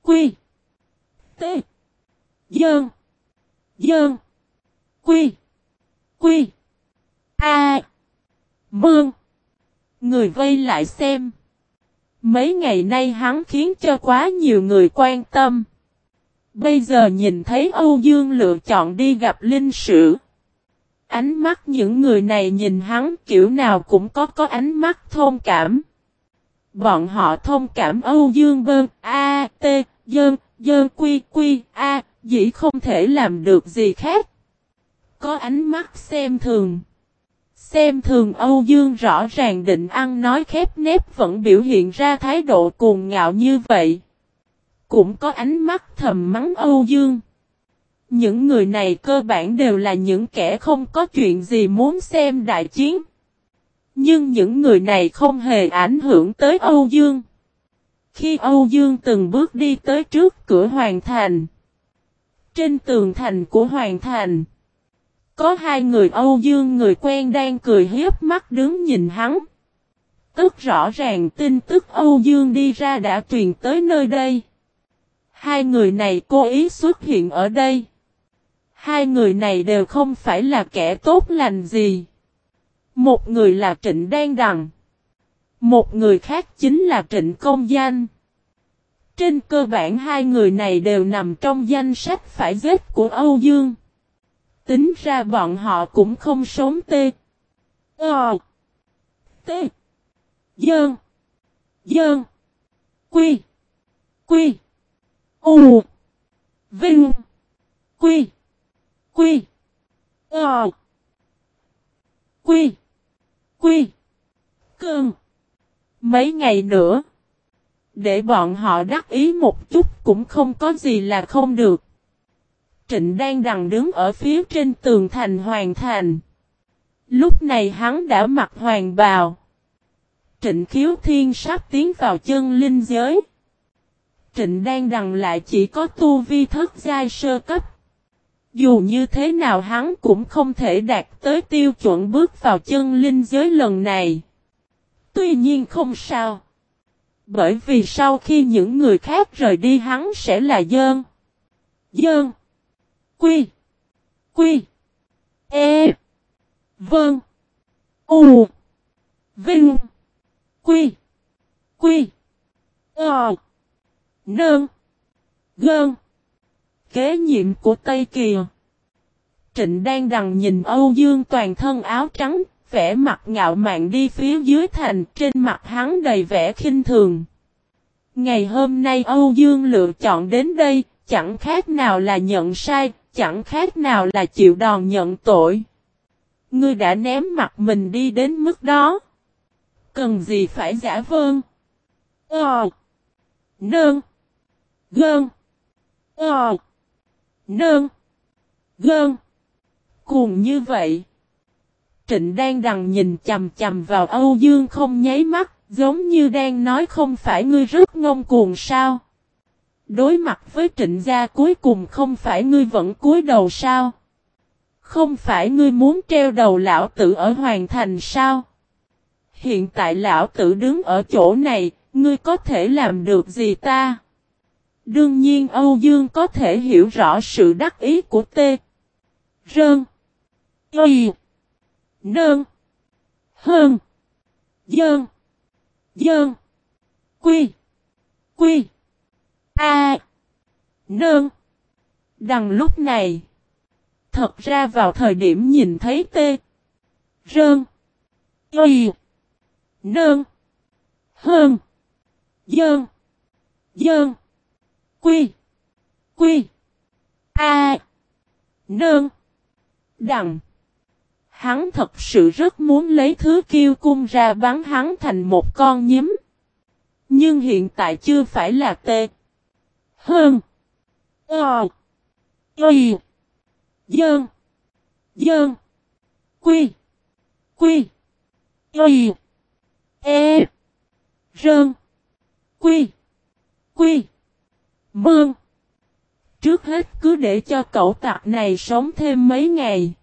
S1: Quy. T. Dơn. Dơn. Quy. Quy. A. Mương. Người vây lại xem. Mấy ngày nay hắn khiến cho quá nhiều người quan tâm. Bây giờ nhìn thấy Âu Dương lựa chọn đi gặp linh sử. Ánh mắt những người này nhìn hắn kiểu nào cũng có có ánh mắt thông cảm. Bọn họ thông cảm Âu Dương Bơn, A, T, Dơn, Dơn Quy, Quy, A, dĩ không thể làm được gì khác. Có ánh mắt xem thường. Xem thường Âu Dương rõ ràng định ăn nói khép nép vẫn biểu hiện ra thái độ cuồng ngạo như vậy. Cũng có ánh mắt thầm mắng Âu Dương. Những người này cơ bản đều là những kẻ không có chuyện gì muốn xem đại chiến. Nhưng những người này không hề ảnh hưởng tới Âu Dương. Khi Âu Dương từng bước đi tới trước cửa Hoàng Thành. Trên tường thành của Hoàng Thành. Có hai người Âu Dương người quen đang cười hiếp mắt đứng nhìn hắn. Tức rõ ràng tin tức Âu Dương đi ra đã truyền tới nơi đây. Hai người này cố ý xuất hiện ở đây. Hai người này đều không phải là kẻ tốt lành gì. Một người là Trịnh Đan Đằng. Một người khác chính là Trịnh Công Danh. Trên cơ bản hai người này đều nằm trong danh sách phải giết của Âu Dương. Tính ra bọn họ cũng không sống tê. Ờ. Tê. Dơn. Dơn. Quy. Quy. U. Vinh. Quy. Quy. Ờ. Quy. Quy. Cơn. Mấy ngày nữa. Để bọn họ đắc ý một chút cũng không có gì là không được. Trịnh đang đằng đứng ở phía trên tường thành hoàng thành. Lúc này hắn đã mặc hoàng bào. Trịnh khiếu thiên sắp tiến vào chân linh giới. Trịnh đang đằng lại chỉ có tu vi thất giai sơ cấp. Dù như thế nào hắn cũng không thể đạt tới tiêu chuẩn bước vào chân linh giới lần này. Tuy nhiên không sao. Bởi vì sau khi những người khác rời đi hắn sẽ là dơn. Dơn. Quy. Quy. E. Vâng. U. Vinh. Quy. Quy. Ờ. Nơn. Gơn. Kế nhiệm của Tây Kiều. Trịnh đang đằng nhìn Âu Dương toàn thân áo trắng, vẻ mặt ngạo mạn đi phía dưới thành, trên mặt hắn đầy vẻ khinh thường. Ngày hôm nay Âu Dương lựa chọn đến đây, chẳng khác nào là nhận sai, chẳng khác nào là chịu đòn nhận tội. Ngươi đã ném mặt mình đi đến mức đó. Cần gì phải giả vơn? Ờ. Nương. Gơn. Ờ. Nương. Gơn. Cùng như vậy. Trịnh đang đằng nhìn chầm chầm vào Âu Dương không nháy mắt, giống như đang nói không phải ngươi rất ngông cuồng sao. Đối mặt với trịnh gia cuối cùng không phải ngươi vẫn cúi đầu sao? Không phải ngươi muốn treo đầu lão tử ở hoàng thành sao? Hiện tại lão tử đứng ở chỗ này, ngươi có thể làm được gì ta? Đương nhiên Âu Dương có thể hiểu rõ sự đắc ý của T. Rơn. Y. Nơn. Hơn. Dơn. Dơn. Quy. Quy. A. Nơn. Đằng lúc này. Thật ra vào thời điểm nhìn thấy tê. Rơn. Y. Nơn. Hơn. Dơn. Dơn. Quy. Quy. A. Nơn. Đằng. Hắn thật sự rất muốn lấy thứ kiêu cung ra bắn hắn thành một con nhím. Nhưng hiện tại chưa phải là tê. Hơn. Ờ. Y. Dơn. Dơn. Quy. Quy. Y. E. Rơn. Quy. Quy. Mương. Trước hết cứ để cho cậu tặc này sống thêm mấy ngày.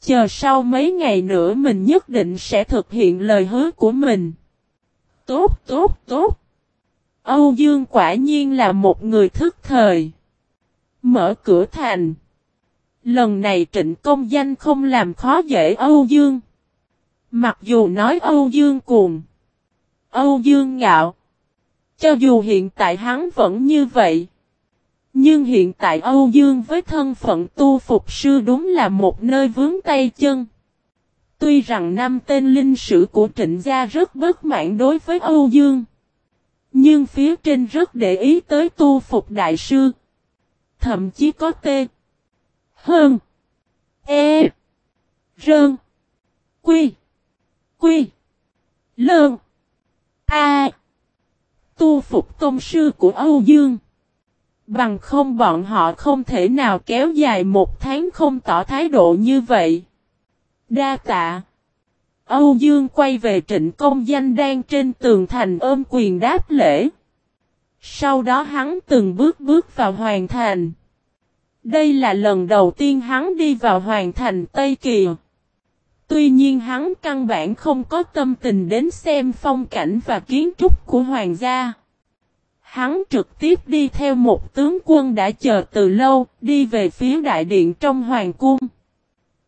S1: Chờ sau mấy ngày nữa mình nhất định sẽ thực hiện lời hứa của mình. Tốt, tốt, tốt. Âu Dương quả nhiên là một người thức thời. Mở cửa thành. Lần này trịnh công danh không làm khó dễ Âu Dương. Mặc dù nói Âu Dương cuồng. Âu Dương ngạo. Cho dù hiện tại hắn vẫn như vậy. Nhưng hiện tại Âu Dương với thân phận tu phục sư đúng là một nơi vướng tay chân. Tuy rằng năm tên linh sử của trịnh gia rất bất mãn đối với Âu Dương. Nhưng phía trên rất để ý tới tu phục đại sư. Thậm chí có tê. Hơn. E. Rơn. Quy. Quy. Lơn. A. Tu phục tôn sư của Âu Dương. Bằng không bọn họ không thể nào kéo dài một tháng không tỏ thái độ như vậy. Đa tạ. Âu Dương quay về trịnh công danh đang trên tường thành ôm quyền đáp lễ. Sau đó hắn từng bước bước vào hoàn thành. Đây là lần đầu tiên hắn đi vào hoàn thành Tây Kỳ. Tuy nhiên hắn căn bản không có tâm tình đến xem phong cảnh và kiến trúc của hoàng gia. Hắn trực tiếp đi theo một tướng quân đã chờ từ lâu, đi về phía đại điện trong hoàng cung.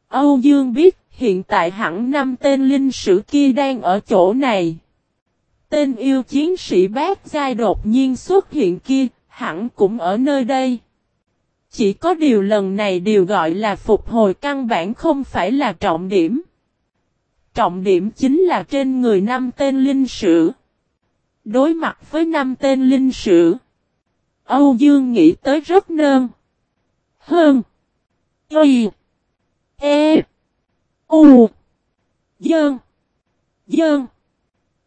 S1: Âu Dương biết hiện tại hẳn năm tên linh sử kia đang ở chỗ này. Tên yêu chiến sĩ bát giai đột nhiên xuất hiện kia, hẳn cũng ở nơi đây. Chỉ có điều lần này điều gọi là phục hồi căn bản không phải là trọng điểm. Trọng điểm chính là trên người năm tên linh sử. Đối mặt với năm tên linh sử. Âu Dương nghĩ tới rất nơn. Hơn. Y. E. U. Dơn. Dơn.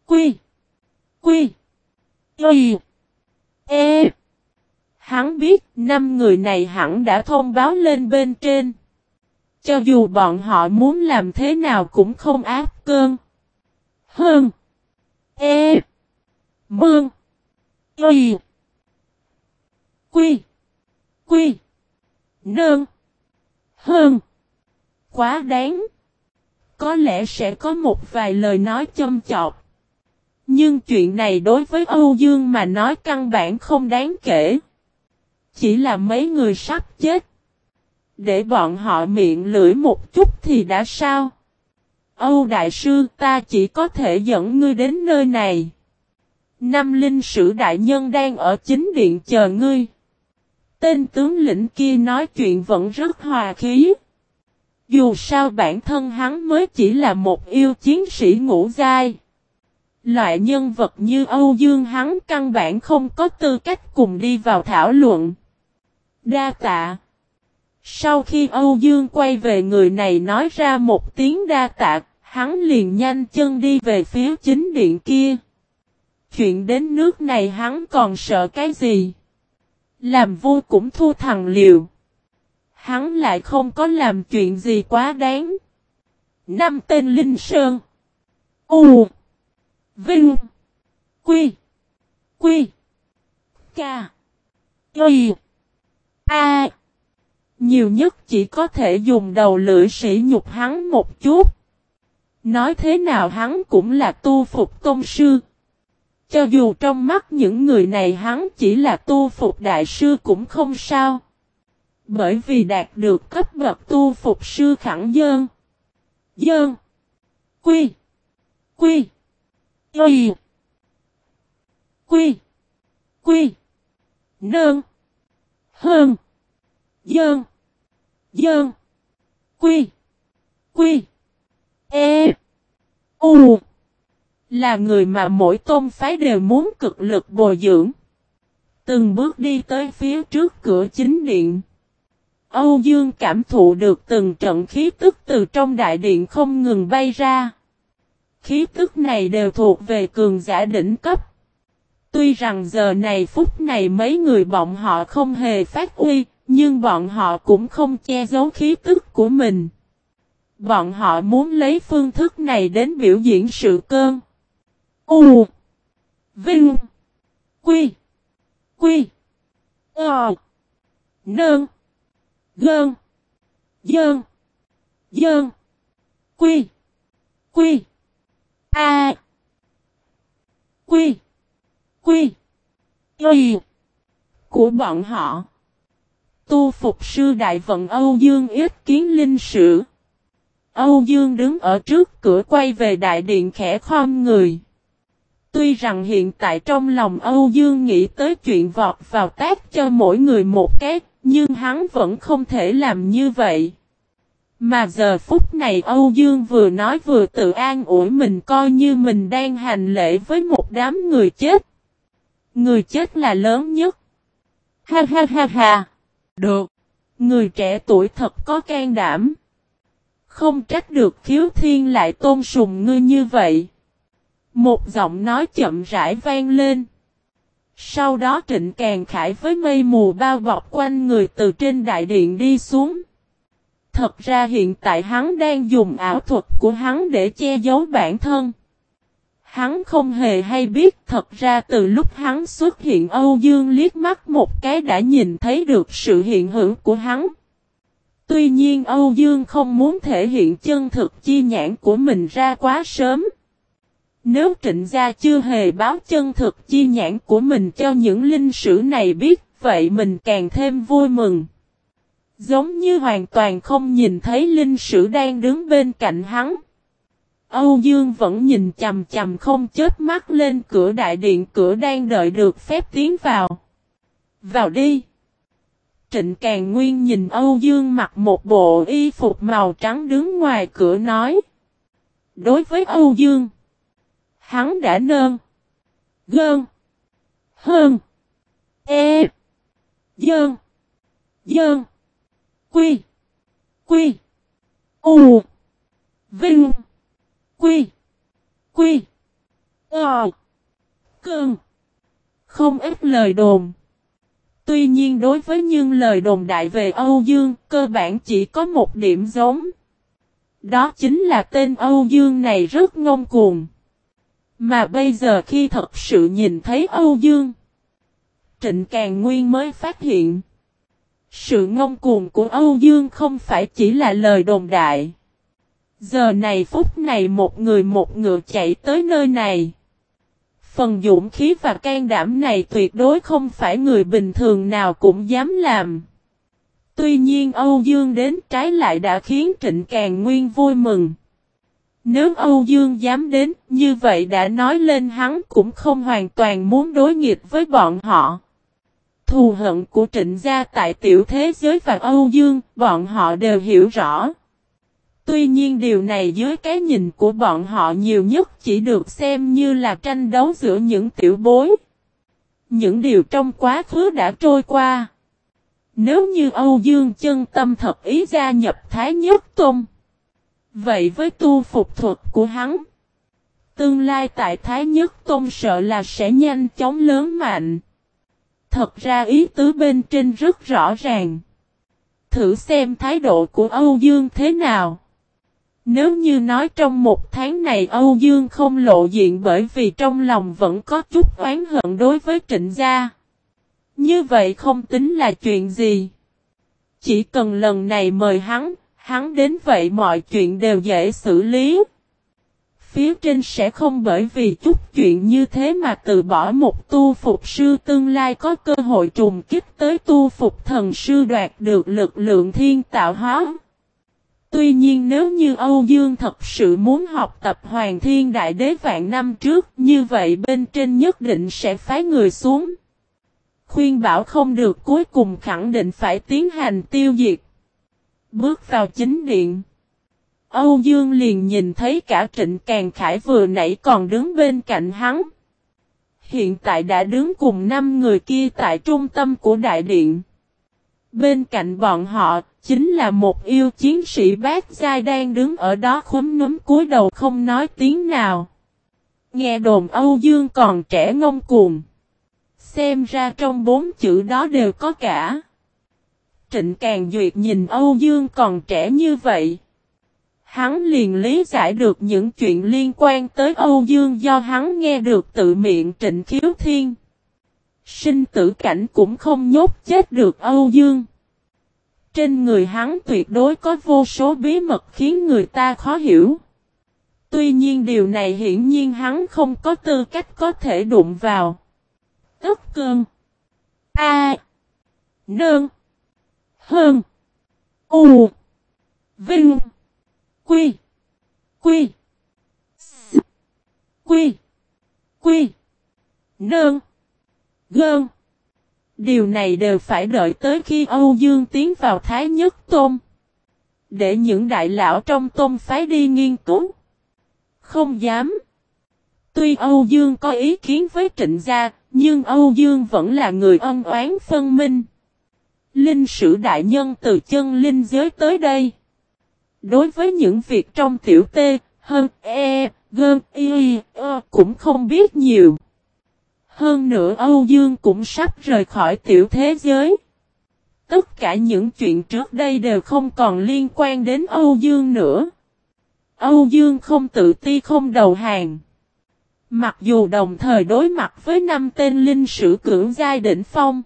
S1: Quy. Quy. Y. E. Hắn biết năm người này hẳn đã thông báo lên bên trên. Cho dù bọn họ muốn làm thế nào cũng không áp cơn. Hơn. E. Mương. Y. Quy. Quy. Nơn. Hơn. Quá đáng. Có lẽ sẽ có một vài lời nói châm chọc. Nhưng chuyện này đối với Âu Dương mà nói căn bản không đáng kể. Chỉ là mấy người sắp chết. Để bọn họ miệng lưỡi một chút thì đã sao? Âu Đại Sư, ta chỉ có thể dẫn ngươi đến nơi này. Năm linh sử đại nhân đang ở chính điện chờ ngươi. Tên tướng lĩnh kia nói chuyện vẫn rất hòa khí. Dù sao bản thân hắn mới chỉ là một yêu chiến sĩ ngũ giai. Loại nhân vật như Âu Dương hắn căn bản không có tư cách cùng đi vào thảo luận. Đa tạ. Sau khi Âu Dương quay về người này nói ra một tiếng đa tạ, hắn liền nhanh chân đi về phía chính điện kia. Chuyện đến nước này hắn còn sợ cái gì? Làm vui cũng thu thằng liều. Hắn lại không có làm chuyện gì quá đáng. Năm tên Linh Sơn. U. Vinh. Quy. Quy. Ca. Y. A. Nhiều nhất chỉ có thể dùng đầu lưỡi sỉ nhục hắn một chút. Nói thế nào hắn cũng là tu phục công sư. Cho dù trong mắt những người này hắn chỉ là tu phục đại sư cũng không sao. Bởi vì đạt được cấp bậc tu phục sư khẳng dơn. Dơn. Quy. Quy. Quy. Quy. Quy. Nơn. Hơn. Dơn. Dơn. Quy. Quy. E. U. Là người mà mỗi tôn phái đều muốn cực lực bồi dưỡng. Từng bước đi tới phía trước cửa chính điện. Âu Dương cảm thụ được từng trận khí tức từ trong đại điện không ngừng bay ra. Khí tức này đều thuộc về cường giả đỉnh cấp. Tuy rằng giờ này phút này mấy người bọn họ không hề phát uy, nhưng bọn họ cũng không che giấu khí tức của mình. Bọn họ muốn lấy phương thức này đến biểu diễn sự cơn. U. Vinh. Quy. Quy. Ờ. Nơn. Gơn. Dơn. Dơn. Quy. Quy. A. Quy. Quy. Y. Của bọn họ. Tu Phục Sư Đại Vận Âu Dương ít kiến linh sử. Âu Dương đứng ở trước cửa quay về đại điện khẽ khom người. Tuy rằng hiện tại trong lòng Âu Dương nghĩ tới chuyện vọt vào tác cho mỗi người một cái, nhưng hắn vẫn không thể làm như vậy. Mà giờ phút này Âu Dương vừa nói vừa tự an ủi mình coi như mình đang hành lễ với một đám người chết. Người chết là lớn nhất. Ha ha ha ha. Được. Người trẻ tuổi thật có can đảm. Không trách được khiếu thiên lại tôn sùng ngươi như vậy. Một giọng nói chậm rãi vang lên. Sau đó trịnh càng khải với mây mù bao bọc quanh người từ trên đại điện đi xuống. Thật ra hiện tại hắn đang dùng ảo thuật của hắn để che giấu bản thân. Hắn không hề hay biết, thật ra từ lúc hắn xuất hiện Âu Dương liếc mắt một cái đã nhìn thấy được sự hiện hữu của hắn. Tuy nhiên Âu Dương không muốn thể hiện chân thực chi nhãn của mình ra quá sớm. Nếu trịnh gia chưa hề báo chân thực chi nhãn của mình cho những linh sử này biết, vậy mình càng thêm vui mừng. Giống như hoàn toàn không nhìn thấy linh sử đang đứng bên cạnh hắn. Âu Dương vẫn nhìn chầm chầm không chết mắt lên cửa đại điện cửa đang đợi được phép tiến vào. Vào đi. Trịnh Càng Nguyên nhìn Âu Dương mặc một bộ y phục màu trắng đứng ngoài cửa nói. Đối với Âu Dương, hắn đã nơn, gơn, hơn, e, dơn, dơn, quy, quy, u, vinh, quy, quy, ờ, cơn. Không ít lời đồn. Tuy nhiên đối với những lời đồn đại về Âu Dương, cơ bản chỉ có một điểm giống. Đó chính là tên Âu Dương này rất ngông cuồng. Mà bây giờ khi thật sự nhìn thấy Âu Dương, Trịnh Càng Nguyên mới phát hiện. Sự ngông cuồng của Âu Dương không phải chỉ là lời đồn đại. Giờ này phút này một người một ngựa chạy tới nơi này. Phần dũng khí và can đảm này tuyệt đối không phải người bình thường nào cũng dám làm. Tuy nhiên Âu Dương đến trái lại đã khiến Trịnh Càng Nguyên vui mừng. Nếu Âu Dương dám đến, như vậy đã nói lên hắn cũng không hoàn toàn muốn đối nghịch với bọn họ. Thù hận của trịnh gia tại tiểu thế giới và Âu Dương, bọn họ đều hiểu rõ. Tuy nhiên điều này dưới cái nhìn của bọn họ nhiều nhất chỉ được xem như là tranh đấu giữa những tiểu bối. Những điều trong quá khứ đã trôi qua. Nếu như Âu Dương chân tâm thật ý gia nhập Thái Nhất Tôn. Vậy với tu phục thuật của hắn. Tương lai tại Thái Nhất Tôn sợ là sẽ nhanh chóng lớn mạnh. Thật ra ý tứ bên trên rất rõ ràng. Thử xem thái độ của Âu Dương thế nào. Nếu như nói trong một tháng này Âu Dương không lộ diện bởi vì trong lòng vẫn có chút oán hận đối với trịnh gia. Như vậy không tính là chuyện gì. Chỉ cần lần này mời hắn, hắn đến vậy mọi chuyện đều dễ xử lý. Phía trên sẽ không bởi vì chút chuyện như thế mà từ bỏ một tu phục sư tương lai có cơ hội trùng kích tới tu phục thần sư đoạt được lực lượng thiên tạo hóa. Tuy nhiên nếu như Âu Dương thật sự muốn học tập Hoàng Thiên Đại Đế vạn năm trước, như vậy bên trên nhất định sẽ phái người xuống. Khuyên bảo không được cuối cùng khẳng định phải tiến hành tiêu diệt. Bước vào chính điện. Âu Dương liền nhìn thấy cả Trịnh Càng Khải vừa nãy còn đứng bên cạnh hắn. Hiện tại đã đứng cùng năm người kia tại trung tâm của đại điện. Bên cạnh bọn họ, chính là một yêu chiến sĩ bát giai đang đứng ở đó khúm núm cúi đầu không nói tiếng nào. Nghe đồn Âu Dương còn trẻ ngông cuồng. Xem ra trong bốn chữ đó đều có cả. Trịnh Càng Duyệt nhìn Âu Dương còn trẻ như vậy. Hắn liền lý giải được những chuyện liên quan tới Âu Dương do hắn nghe được tự miệng Trịnh Khiếu Thiên. Sinh tử cảnh cũng không nhốt chết được Âu Dương. Trên người hắn tuyệt đối có vô số bí mật khiến người ta khó hiểu. Tuy nhiên điều này hiển nhiên hắn không có tư cách có thể đụng vào. Tức cơn. A. Nương. Hơn. U. Vinh. Quy. Quy. S. Quy. Quy. Nơn. Gơn. Điều này đều phải đợi tới khi Âu Dương tiến vào Thái Nhất Tôn. Để những đại lão trong tôn phái đi nghiên cứu. Không dám. Tuy Âu Dương có ý kiến với trịnh gia, nhưng Âu Dương vẫn là người ân oán phân minh. Linh sử đại nhân từ chân linh giới tới đây. Đối với những việc trong tiểu tê, hơn e, gơn, y, o cũng không biết nhiều. Hơn nữa Âu Dương cũng sắp rời khỏi tiểu thế giới. Tất cả những chuyện trước đây đều không còn liên quan đến Âu Dương nữa. Âu Dương không tự ti không đầu hàng. Mặc dù đồng thời đối mặt với năm tên linh sử cưỡng giai đỉnh phong.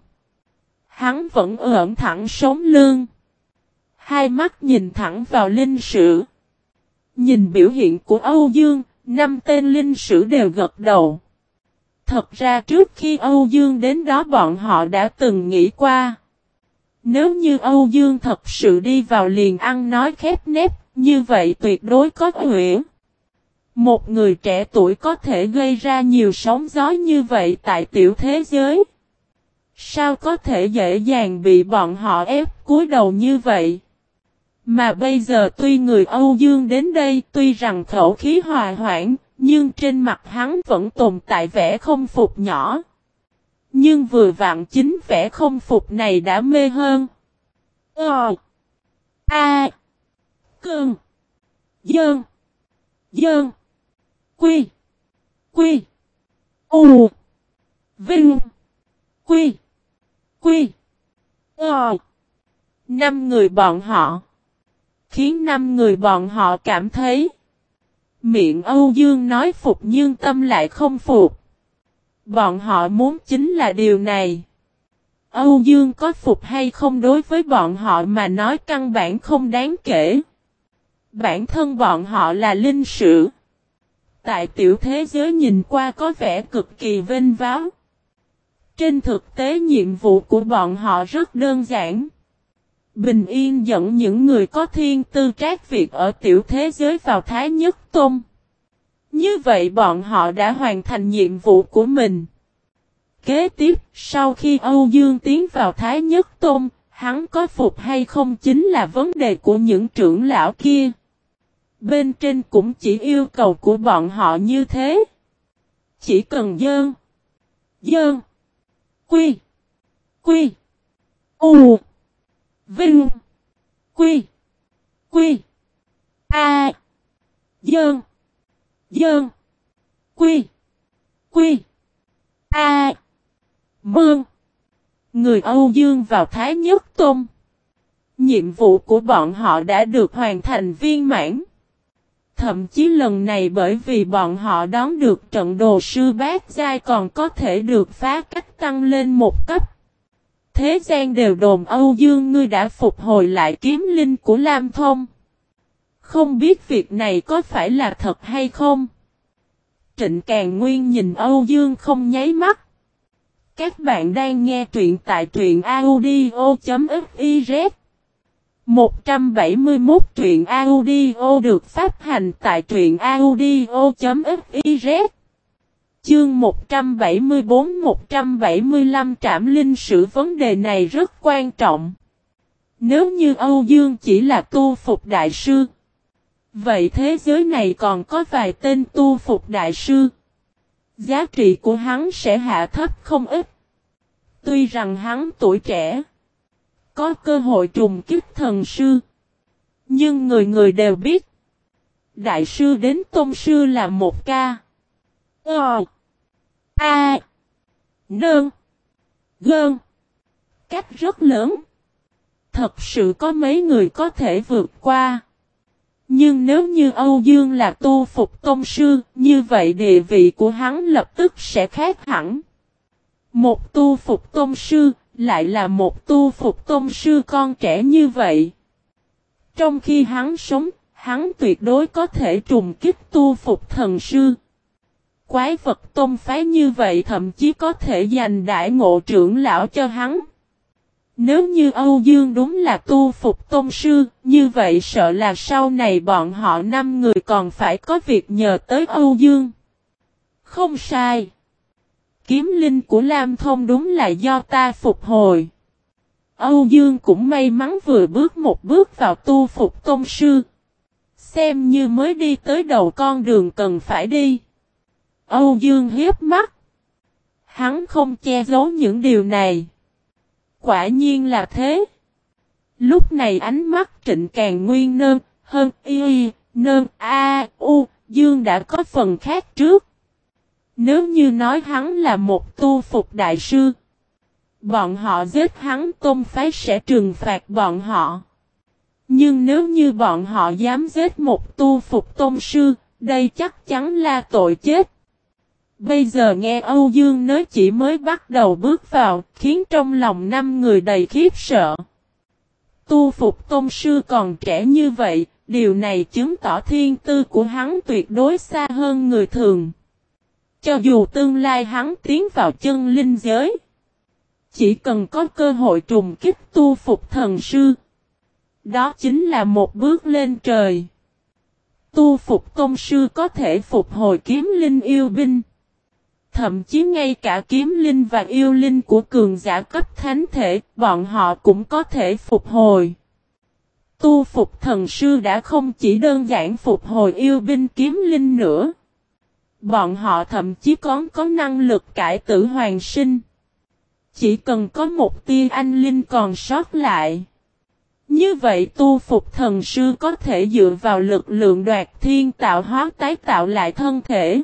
S1: Hắn vẫn ẩn thẳng sống lương. Hai mắt nhìn thẳng vào linh sử. Nhìn biểu hiện của Âu Dương, Năm tên linh sử đều gật đầu. Thật ra trước khi Âu Dương đến đó bọn họ đã từng nghĩ qua. Nếu như Âu Dương thật sự đi vào liền ăn nói khép nép, như vậy tuyệt đối có huyễn. Một người trẻ tuổi có thể gây ra nhiều sóng gió như vậy tại tiểu thế giới. Sao có thể dễ dàng bị bọn họ ép cúi đầu như vậy? Mà bây giờ tuy người Âu Dương đến đây tuy rằng khẩu khí hòa hoãn, nhưng trên mặt hắn vẫn tồn tại vẻ không phục nhỏ. Nhưng vừa vặn chính vẻ không phục này đã mê hơn. Ờ. A. Cơn. Dơn. Dơn. Quy. Quy. U. Vinh. Quy. Quy. Ờ. Năm người bọn họ. Khiến năm người bọn họ cảm thấy. Miệng Âu Dương nói phục nhưng tâm lại không phục. Bọn họ muốn chính là điều này. Âu Dương có phục hay không đối với bọn họ mà nói căn bản không đáng kể. Bản thân bọn họ là linh sử. Tại tiểu thế giới nhìn qua có vẻ cực kỳ vinh váo. Trên thực tế nhiệm vụ của bọn họ rất đơn giản. Bình Yên dẫn những người có thiên tư trác việc ở tiểu thế giới vào Thái Nhất Tôn. Như vậy bọn họ đã hoàn thành nhiệm vụ của mình. Kế tiếp, sau khi Âu Dương tiến vào Thái Nhất Tôn, hắn có phục hay không chính là vấn đề của những trưởng lão kia. Bên trên cũng chỉ yêu cầu của bọn họ như thế. Chỉ cần dơn. Dơn. Quy. Quy. U. Vinh. Quy. Quy. A. Dơn. Dơn. Quy. Quy. A. Mương. Người Âu Dương vào Thái Nhất Tôn. Nhiệm vụ của bọn họ đã được hoàn thành viên mãn. Thậm chí lần này bởi vì bọn họ đón được trận đồ sư bát giai còn có thể được phá cách tăng lên một cấp. Thế gian đều đồn, Âu Dương, ngươi đã phục hồi lại kiếm linh của Lam Thông. Không biết việc này có phải là thật hay không? Trịnh Càng Nguyên nhìn Âu Dương không nháy mắt. Các bạn đang nghe truyện tại truyện audio.fif 171 truyện audio được phát hành tại truyện audio.fiz Chương 174-175 trảm linh sử vấn đề này rất quan trọng. Nếu như Âu Dương chỉ là tu phục đại sư, vậy thế giới này còn có vài tên tu phục đại sư. Giá trị của hắn sẽ hạ thấp không ít. Tuy rằng hắn tuổi trẻ, có cơ hội trùng kích thần sư. Nhưng người người đều biết, đại sư đến tôn sư là một ca. Ờ. A. Nơn. Gơn. Cách rất lớn. Thật sự có mấy người có thể vượt qua. Nhưng nếu như Âu Dương là tu phục tôn sư, như vậy địa vị của hắn lập tức sẽ khác hẳn. Một tu phục tôn sư, lại là một tu phục tôn sư con trẻ như vậy. Trong khi hắn sống, hắn tuyệt đối có thể trùng kích tu phục thần sư. Quái vật tôn phái như vậy thậm chí có thể dành đại ngộ trưởng lão cho hắn. Nếu như Âu Dương đúng là tu phục tôn sư, như vậy sợ là sau này bọn họ năm người còn phải có việc nhờ tới Âu Dương. Không sai. Kiếm linh của Lam Thông đúng là do ta phục hồi. Âu Dương cũng may mắn vừa bước một bước vào tu phục tôn sư. Xem như mới đi tới đầu con đường cần phải đi. Âu Dương hiếp mắt. Hắn không che giấu những điều này. Quả nhiên là thế. Lúc này ánh mắt trịnh càng nguyên nơn, hơn y, nơn, a, u, dương đã có phần khác trước. Nếu như nói hắn là một tu phục đại sư, bọn họ giết hắn tôn phái sẽ trừng phạt bọn họ. Nhưng nếu như bọn họ dám giết một tu phục tôn sư, đây chắc chắn là tội chết. Bây giờ nghe Âu Dương nói chỉ mới bắt đầu bước vào, khiến trong lòng năm người đầy khiếp sợ. Tu phục tôn sư còn trẻ như vậy, Điều này chứng tỏ thiên tư của hắn tuyệt đối xa hơn người thường. Cho dù tương lai hắn tiến vào chân linh giới. Chỉ cần có cơ hội trùng kích tu phục thần sư. Đó chính là một bước lên trời. Tu phục công sư có thể phục hồi kiếm linh yêu binh. Thậm chí ngay cả kiếm linh và yêu linh của cường giả cấp thánh thể, bọn họ cũng có thể phục hồi. Tu phục thần sư đã không chỉ đơn giản phục hồi yêu binh kiếm linh nữa. Bọn họ thậm chí còn có năng lực cải tử hoàn sinh. Chỉ cần có một tia anh linh còn sót lại. Như vậy tu phục thần sư có thể dựa vào lực lượng đoạt thiên tạo hóa tái tạo lại thân thể.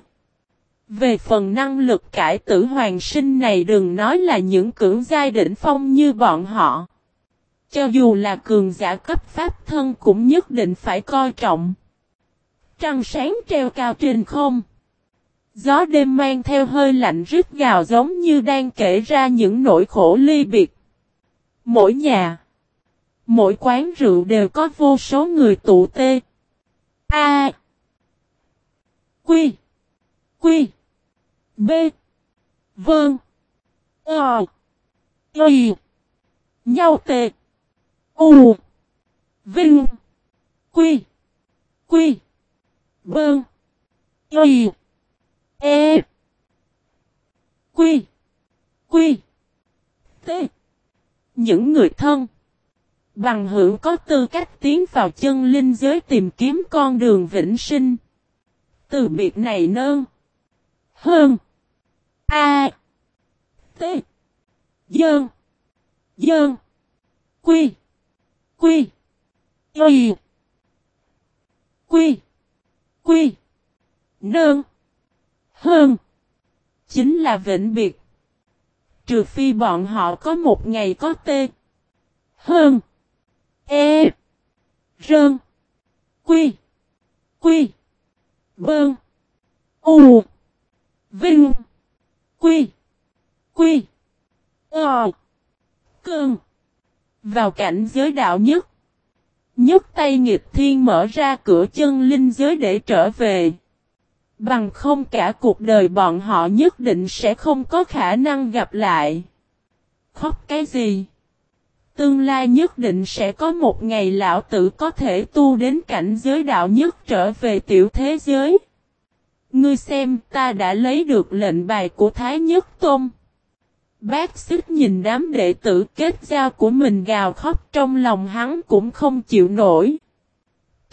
S1: Về phần năng lực cải tử hoàn sinh này đừng nói là những cưỡng giai đỉnh phong như bọn họ. Cho dù là cường giả cấp pháp thân cũng nhất định phải coi trọng. Trăng sáng treo cao trên không. Gió đêm mang theo hơi lạnh rít gào giống như đang kể ra những nỗi khổ ly biệt. Mỗi nhà, mỗi quán rượu đều có vô số người tụ tê. A. Quy. Quy. B. Vâng. Ờ. Y. Nhau tê. U. Vinh. Quy. Quy. Vâng. Y. E. Quy. Quy. T. Những người thân. Bằng hữu có tư cách tiến vào chân linh giới tìm kiếm con đường vĩnh sinh. Từ biệt này nơn. Hơn. A. T. Dơn. Dơn. Quy. Quy. Y. Quy. Quy. Nơn. Hơn. Chính là vĩnh biệt. Trừ phi bọn họ có một ngày có tê. Hơn. E. Rơn. Quy. Quy. Bơn. U. Vinh. Quy. Quy. Ờ. Cơn. Vào cảnh giới đạo nhất. Nhất tay nghịch thiên mở ra cửa chân linh giới để trở về. Bằng không cả cuộc đời bọn họ nhất định sẽ không có khả năng gặp lại. Khóc cái gì? Tương lai nhất định sẽ có một ngày lão tử có thể tu đến cảnh giới đạo nhất trở về tiểu thế giới. Ngươi xem, ta đã lấy được lệnh bài của Thái Nhất Tôn. Bác xích nhìn đám đệ tử kết giao của mình gào khóc trong lòng hắn cũng không chịu nổi.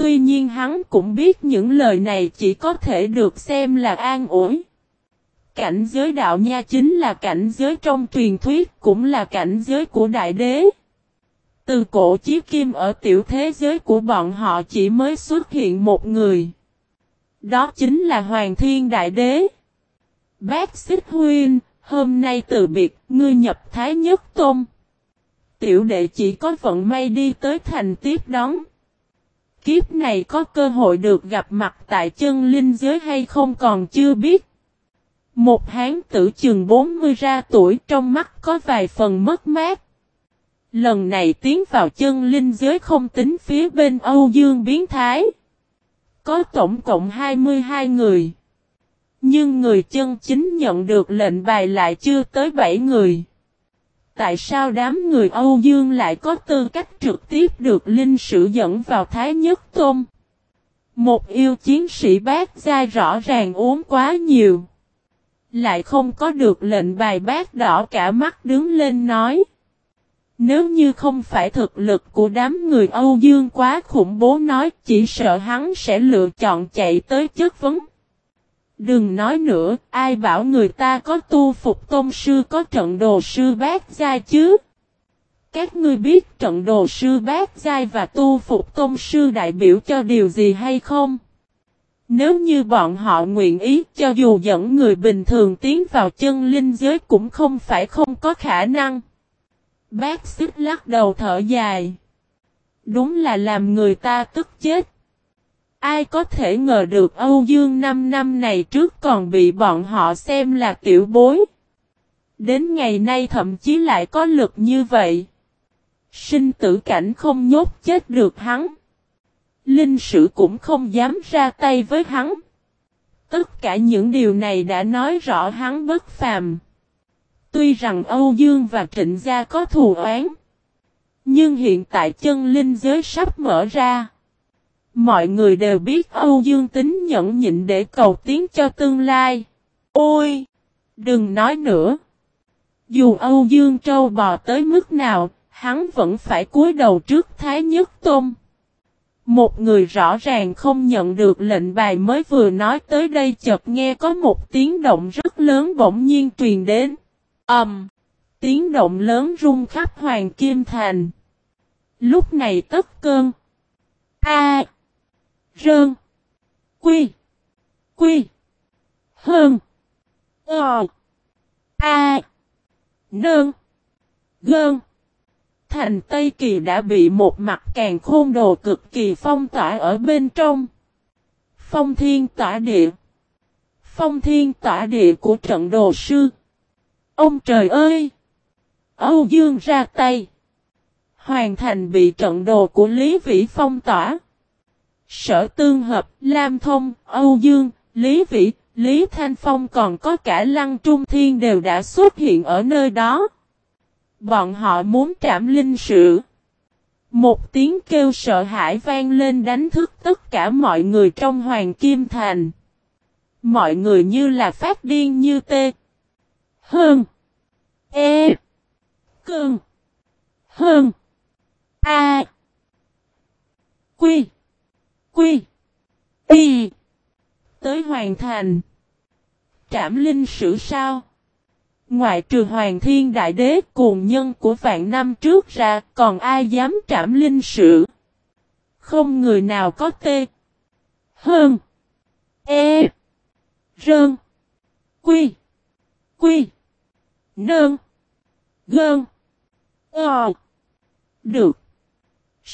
S1: Tuy nhiên hắn cũng biết những lời này chỉ có thể được xem là an ủi. Cảnh giới đạo nha chính là cảnh giới trong truyền thuyết cũng là cảnh giới của đại đế. Từ cổ chí kim ở tiểu thế giới của bọn họ chỉ mới xuất hiện một người. Đó chính là Hoàng Thiên Đại Đế. Bác Xích Huyên, hôm nay từ biệt, ngươi nhập Thái Nhất Tôn. Tiểu đệ chỉ có vận may đi tới thành tiếp đón. Kiếp này có cơ hội được gặp mặt tại chân linh giới hay không còn chưa biết. Một hán tử chừng 40 ra tuổi trong mắt có vài phần mất mát. Lần này tiến vào chân linh giới không tính phía bên Âu Dương biến thái. Có tổng cộng 22 người. Nhưng người chân chính nhận được lệnh bài lại chưa tới 7 người. Tại sao đám người Âu Dương lại có tư cách trực tiếp được linh sử dẫn vào Thái Nhất Tôn? Một yêu chiến sĩ bác giai rõ ràng uống quá nhiều. Lại không có được lệnh bài bác đỏ cả mắt đứng lên nói. Nếu như không phải thực lực của đám người Âu Dương quá khủng bố nói, chỉ sợ hắn sẽ lựa chọn chạy tới chất vấn. Đừng nói nữa, ai bảo người ta có tu phục tôn sư có trận đồ sư bát giai chứ? Các ngươi biết trận đồ sư bát giai và tu phục tôn sư đại biểu cho điều gì hay không? Nếu như bọn họ nguyện ý cho dù dẫn người bình thường tiến vào chân linh giới cũng không phải không có khả năng. Bác xích lắc đầu thở dài. Đúng là làm người ta tức chết. Ai có thể ngờ được Âu Dương 5 năm này trước còn bị bọn họ xem là tiểu bối. Đến ngày nay thậm chí lại có lực như vậy. Sinh tử cảnh không nhốt chết được hắn. Linh sử cũng không dám ra tay với hắn. Tất cả những điều này đã nói rõ hắn bất phàm. Tuy rằng Âu Dương và Trịnh Gia có thù oán. Nhưng hiện tại chân linh giới sắp mở ra. Mọi người đều biết Âu Dương tính nhẫn nhịn để cầu tiến cho tương lai. Ôi! Đừng nói nữa. Dù Âu Dương Trâu bò tới mức nào, hắn vẫn phải cúi đầu trước Thái Nhất Tôn. Một người rõ ràng không nhận được lệnh bài mới vừa nói tới đây chợt nghe có một tiếng động rất lớn bỗng nhiên truyền đến. ầm, um, Tiếng động lớn rung khắp Hoàng Kim Thành. Lúc này tất cơn. A. Rơn. Quy. Quy. Hơn. Ờ. A. Nơn. Gơn. Thành Tây Kỳ đã bị một mặt càng khôn đồ cực kỳ phong tỏa ở bên trong. Phong thiên tỏa địa. Phong thiên tỏa địa của trận đồ sư. Ông trời ơi! Âu Dương ra tay. Hoàn thành bị trận đồ của Lý Vĩ phong tỏa. Sở Tương Hợp, Lam Thông, Âu Dương, Lý Vĩ, Lý Thanh Phong còn có cả Lăng Trung Thiên đều đã xuất hiện ở nơi đó. Bọn họ muốn trảm linh sử. Một tiếng kêu sợ hãi vang lên đánh thức tất cả mọi người trong Hoàng Kim Thành. Mọi người như là phát điên như tê. Hơn. E. Cơn. Hơn. A. Quy. Quy. Y. Tới hoàn thành. Trảm linh sử sao? Ngoại trừ hoàng thiên đại đế cuồng nhân của vạn năm trước ra, còn ai dám trảm linh sử? Không người nào có tê. Hơn. E. Rơn. Quy. Quy. Nơn. Gơn. Ờ. Được.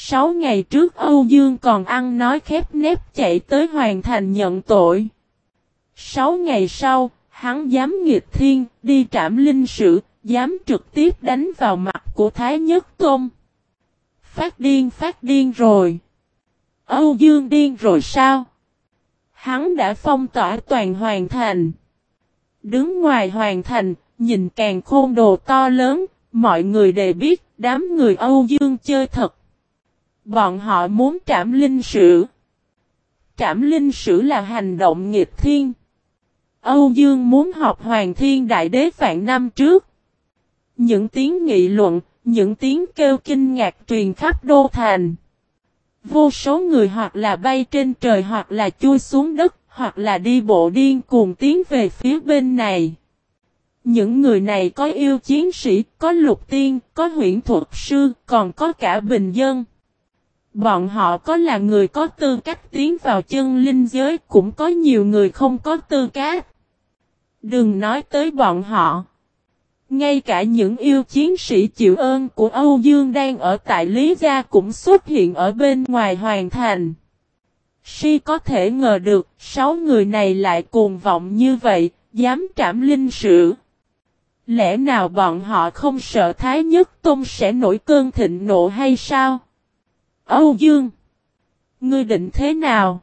S1: Sáu ngày trước Âu Dương còn ăn nói khép nép chạy tới hoàn thành nhận tội. Sáu ngày sau, hắn dám nghịch thiên, đi trảm linh sử, dám trực tiếp đánh vào mặt của Thái Nhất Tôn. Phát điên phát điên rồi. Âu Dương điên rồi sao? Hắn đã phong tỏa toàn hoàn thành. Đứng ngoài hoàn thành, nhìn càng khôn đồ to lớn, mọi người đều biết đám người Âu Dương chơi thật. Bọn họ muốn trảm linh sử. Trảm linh sử là hành động nghịch thiên. Âu Dương muốn học Hoàng Thiên Đại Đế vạn năm trước. Những tiếng nghị luận, những tiếng kêu kinh ngạc truyền khắp đô thành. Vô số người hoặc là bay trên trời hoặc là chui xuống đất, hoặc là đi bộ điên cuồng tiến về phía bên này. Những người này có yêu chiến sĩ, có lục tiên, có huyện thuật sư, còn có cả bình dân. Bọn họ có là người có tư cách tiến vào chân linh giới, cũng có nhiều người không có tư cách. Đừng nói tới bọn họ. Ngay cả những yêu chiến sĩ chịu ơn của Âu Dương đang ở tại Lý Gia cũng xuất hiện ở bên ngoài hoàn thành. Si có thể ngờ được, sáu người này lại cuồng vọng như vậy, dám trảm linh sử. Lẽ nào bọn họ không sợ Thái Nhất Tôn sẽ nổi cơn thịnh nộ hay sao? Âu Dương! Ngươi định thế nào?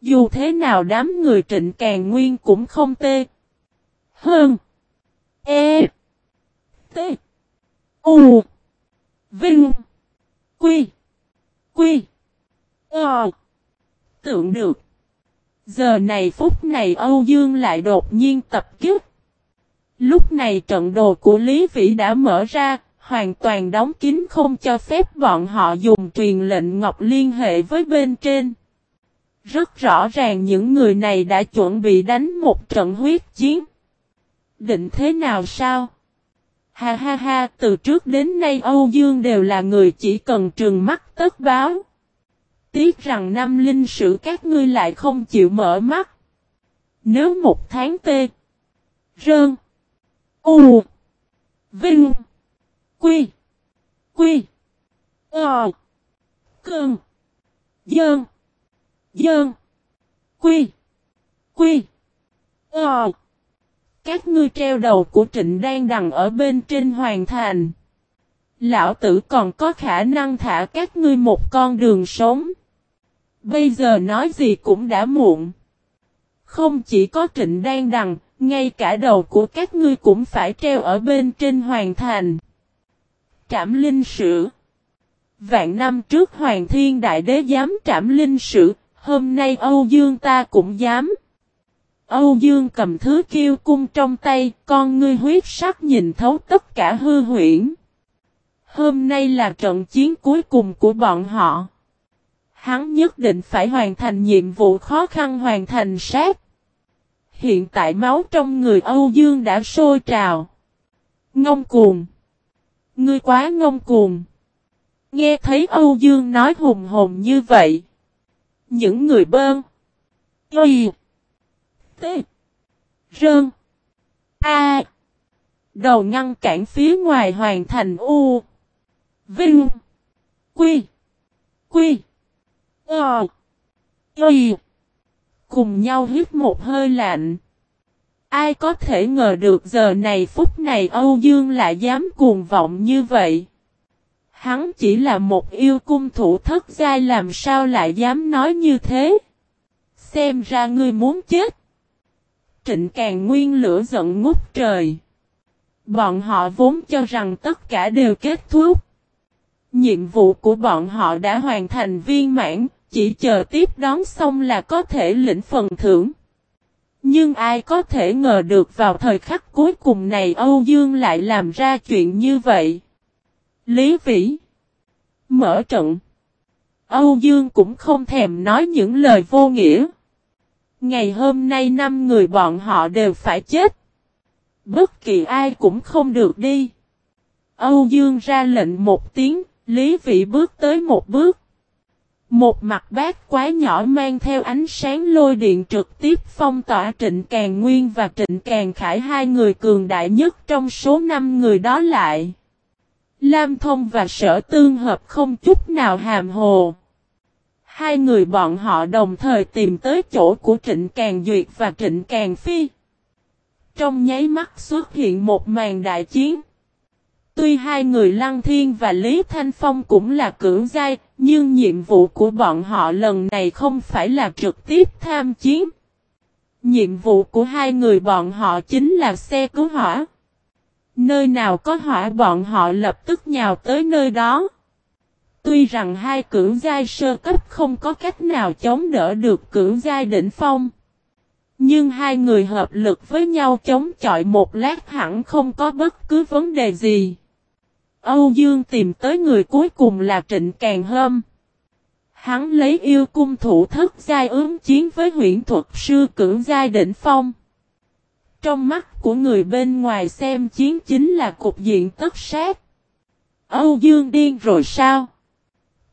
S1: Dù thế nào đám người trịnh càng nguyên cũng không tê. Hơn. E. T. U. Vinh. Quy. Quy. Ờ. Tượng được. Giờ này phút này Âu Dương lại đột nhiên tập kích. Lúc này trận đồ của Lý Vĩ đã mở ra, hoàn toàn đóng kín không cho phép bọn họ dùng truyền lệnh ngọc liên hệ với bên trên. Rất rõ ràng những người này đã chuẩn bị đánh một trận huyết chiến. Định thế nào sao? Ha ha ha, từ trước đến nay Âu Dương đều là người chỉ cần trừng mắt tất báo. Tiếc rằng năm linh sử các ngươi lại không chịu mở mắt. Nếu một tháng tê, rơn, u, vinh, quy, quy, ờ, cơn, dơn, dơn, quy, quy, ờ. Các ngươi treo đầu của trịnh đang đằng ở bên trên hoàng thành. Lão tử còn có khả năng thả các ngươi một con đường sống. Bây giờ nói gì cũng đã muộn. Không chỉ có trịnh đang đằng, ngay cả đầu của các ngươi cũng phải treo ở bên trên hoàng thành. Trảm linh sử Vạn năm trước Hoàng Thiên Đại Đế dám trảm linh sử, hôm nay Âu Dương ta cũng dám. Âu Dương cầm thứ kiêu cung trong tay, con ngươi huyết sắc nhìn thấu tất cả hư huyễn. Hôm nay là trận chiến cuối cùng của bọn họ. Hắn nhất định phải hoàn thành nhiệm vụ khó khăn hoàn thành sát. Hiện tại máu trong người Âu Dương đã sôi trào. Ngông cuồng. Ngươi quá ngông cuồng. Nghe thấy Âu Dương nói hùng hồn như vậy. Những người bơn. Y. T. Rơn. A. Đầu ngăn cản phía ngoài hoàn thành U. Vinh. Quy. Quy. Ờ. Y. Cùng nhau hít một hơi lạnh. Ai có thể ngờ được giờ này phút này Âu Dương lại dám cuồng vọng như vậy. Hắn chỉ là một yêu cung thủ thất giai làm sao lại dám nói như thế. Xem ra ngươi muốn chết. Trịnh càng nguyên lửa giận ngút trời. Bọn họ vốn cho rằng tất cả đều kết thúc. Nhiệm vụ của bọn họ đã hoàn thành viên mãn, chỉ chờ tiếp đón xong là có thể lĩnh phần thưởng. Nhưng ai có thể ngờ được vào thời khắc cuối cùng này Âu Dương lại làm ra chuyện như vậy. Lý Vĩ Mở trận Âu Dương cũng không thèm nói những lời vô nghĩa. Ngày hôm nay năm người bọn họ đều phải chết. Bất kỳ ai cũng không được đi. Âu Dương ra lệnh một tiếng, Lý Vĩ bước tới một bước. Một mặt bát quái nhỏ mang theo ánh sáng lôi điện trực tiếp phong tỏa Trịnh Càng Nguyên và Trịnh Càng Khải, hai người cường đại nhất trong số năm người đó lại. Lam Thông và Sở Tương Hợp không chút nào hàm hồ. Hai người bọn họ đồng thời tìm tới chỗ của Trịnh Càng Duyệt và Trịnh Càng Phi. Trong nháy mắt xuất hiện một màn đại chiến. Tuy hai người Lăng Thiên và Lý Thanh Phong cũng là cưỡng giai, nhưng nhiệm vụ của bọn họ lần này không phải là trực tiếp tham chiến. Nhiệm vụ của hai người bọn họ chính là xe cứu hỏa. Nơi nào có hỏa bọn họ lập tức nhào tới nơi đó. Tuy rằng hai cưỡng giai sơ cấp không có cách nào chống đỡ được cưỡng giai đỉnh phong. Nhưng hai người hợp lực với nhau chống chọi một lát hẳn không có bất cứ vấn đề gì. Âu Dương tìm tới người cuối cùng là Trịnh Càng Hâm. Hắn lấy yêu cung thủ thức giai ứng chiến với huyện thuật sư cưỡng giai đỉnh phong. Trong mắt của người bên ngoài xem chiến chính là cục diện tất sát. Âu Dương điên rồi sao?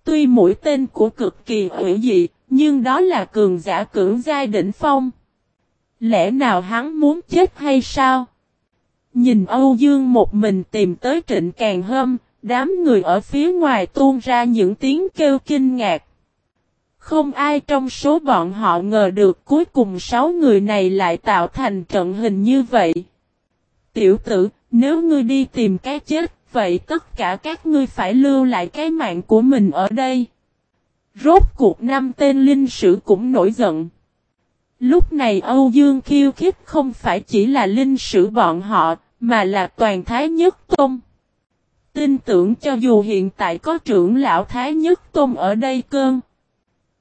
S1: Tuy mũi tên của cực kỳ hữu dị, nhưng đó là cường giả cưỡng giai đỉnh phong. Lẽ nào hắn muốn chết hay sao? Nhìn Âu Dương một mình tìm tới trịnh càng hâm, đám người ở phía ngoài tuôn ra những tiếng kêu kinh ngạc. Không ai trong số bọn họ ngờ được cuối cùng sáu người này lại tạo thành trận hình như vậy. Tiểu tử, nếu ngươi đi tìm cái chết, vậy tất cả các ngươi phải lưu lại cái mạng của mình ở đây. Rốt cuộc năm tên linh sử cũng nổi giận. Lúc này Âu Dương khiêu khích không phải chỉ là linh sử bọn họ, mà là toàn Thái Nhất Tôn. Tin tưởng cho dù hiện tại có trưởng lão Thái Nhất Tôn ở đây cơn.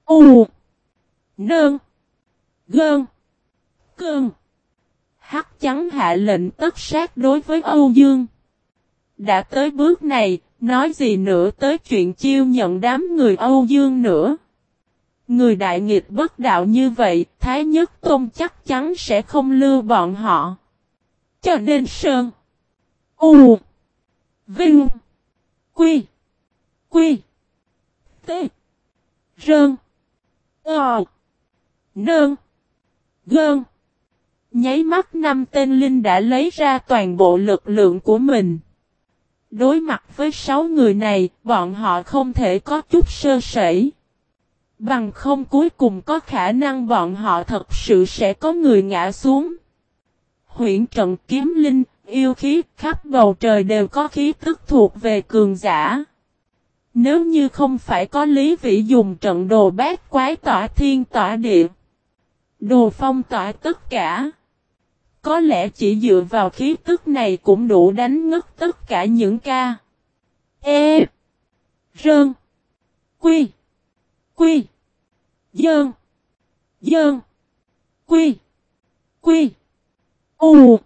S1: U. Nơn. Gơn. Cơn. Hắc chắn hạ lệnh tất sát đối với Âu Dương. Đã tới bước này, nói gì nữa tới chuyện chiêu nhận đám người Âu Dương nữa. Người đại nghịch bất đạo như vậy, Thái Nhất Tôn chắc chắn sẽ không lưu bọn họ. Cho nên Sơn. U. Vinh. Quy. Quy. T. Rơn. Ờ. Nơn. Gơn. Nháy mắt năm tên linh đã lấy ra toàn bộ lực lượng của mình. Đối mặt với sáu người này, bọn họ không thể có chút sơ sẩy. Bằng không cuối cùng có khả năng bọn họ thật sự sẽ có người ngã xuống. Huyện trận kiếm linh, yêu khí khắp bầu trời đều có khí tức thuộc về cường giả. Nếu như không phải có Lý vị dùng trận đồ bát quái tỏa thiên tỏa địa. Đồ phong tỏa tất cả. Có lẽ chỉ dựa vào khí tức này cũng đủ đánh ngất tất cả những ca. E. Rơn. Quy. Quy. Dơn. Dơn. Quy. Quy. U.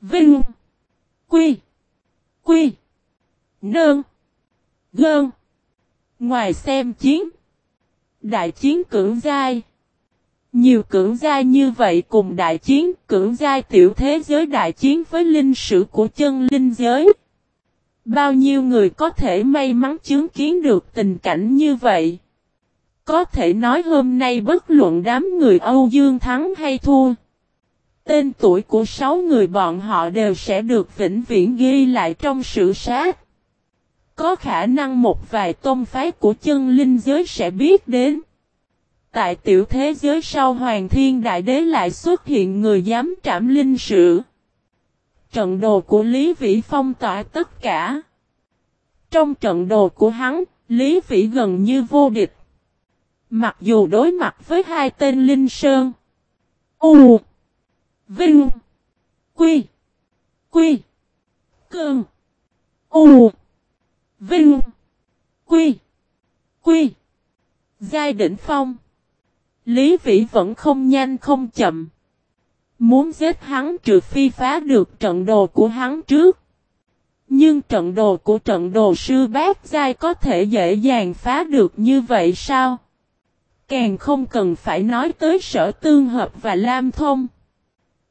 S1: Vinh. Quy. Quy. Nơn. Gơn. Ngoài xem chiến. Đại chiến cưỡng giai. Nhiều cưỡng giai như vậy cùng đại chiến cưỡng giai tiểu thế giới đại chiến với linh sử của chân linh giới. Bao nhiêu người có thể may mắn chứng kiến được tình cảnh như vậy? Có thể nói hôm nay bất luận đám người Âu Dương thắng hay thua. Tên tuổi của sáu người bọn họ đều sẽ được vĩnh viễn ghi lại trong sử sát. Có khả năng một vài tôn phái của chân linh giới sẽ biết đến. Tại tiểu thế giới sau Hoàng Thiên Đại Đế lại xuất hiện người dám trảm linh sử. Trận đồ của Lý Vĩ phong tỏa tất cả. Trong trận đồ của hắn, Lý Vĩ gần như vô địch. Mặc dù đối mặt với hai tên Linh Sơn. U. Vinh. Quy. Quy. cường U. Vinh. Quy. Quy. Giai đỉnh phong. Lý Vĩ vẫn không nhanh không chậm. Muốn giết hắn trừ phi phá được trận đồ của hắn trước. Nhưng trận đồ của trận đồ sư bát giai có thể dễ dàng phá được như vậy sao? Càng không cần phải nói tới sở tương hợp và lam thông.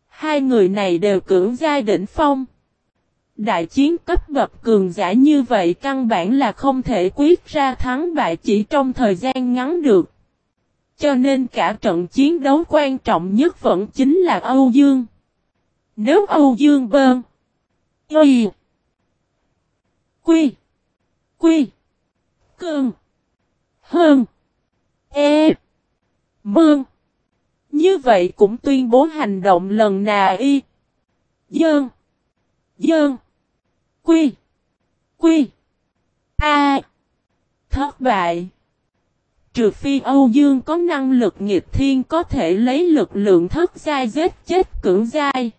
S1: Hai người này đều cưỡng giai đỉnh phong. Đại chiến cấp bậc cường giả như vậy căn bản là không thể quyết ra thắng bại chỉ trong thời gian ngắn được. Cho nên cả trận chiến đấu quan trọng nhất vẫn chính là Âu Dương. Nếu Âu Dương bơn. Y. Quy. Quy. cường Hơn. E. Mương. Như vậy cũng tuyên bố hành động lần này. y. Dơn. Dơn. Quy. Quy. A. Thất bại. Trừ phi Âu Dương có năng lực nghịch thiên có thể lấy lực lượng thất giai giết chết cưỡng giai.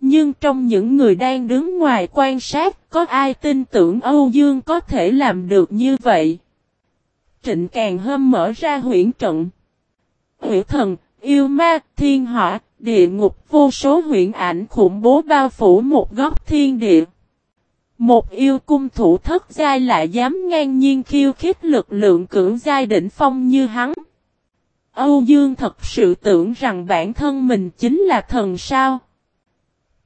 S1: Nhưng trong những người đang đứng ngoài quan sát, có ai tin tưởng Âu Dương có thể làm được như vậy? Trịnh Càng Hâm mở ra huyển trận. Huyển thần, yêu ma, thiên hỏa, địa ngục vô số huyển ảnh khủng bố bao phủ một góc thiên địa. Một yêu cung thủ thất giai lại dám ngang nhiên khiêu khích lực lượng cưỡng giai đỉnh phong như hắn. Âu Dương thật sự tưởng rằng bản thân mình chính là thần sao.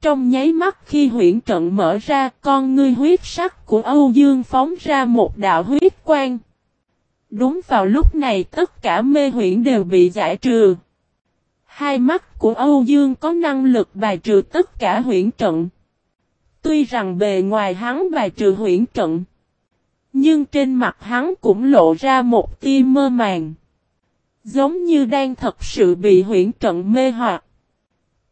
S1: Trong nháy mắt khi huyển trận mở ra con ngươi huyết sắc của Âu Dương phóng ra một đạo huyết quang. Đúng vào lúc này tất cả mê huyễn đều bị giải trừ. Hai mắt của Âu Dương có năng lực bài trừ tất cả huyễn trận. Tuy rằng bề ngoài hắn bài trừ huyễn trận. Nhưng trên mặt hắn cũng lộ ra một tia mơ màng. Giống như đang thật sự bị huyễn trận mê hoặc.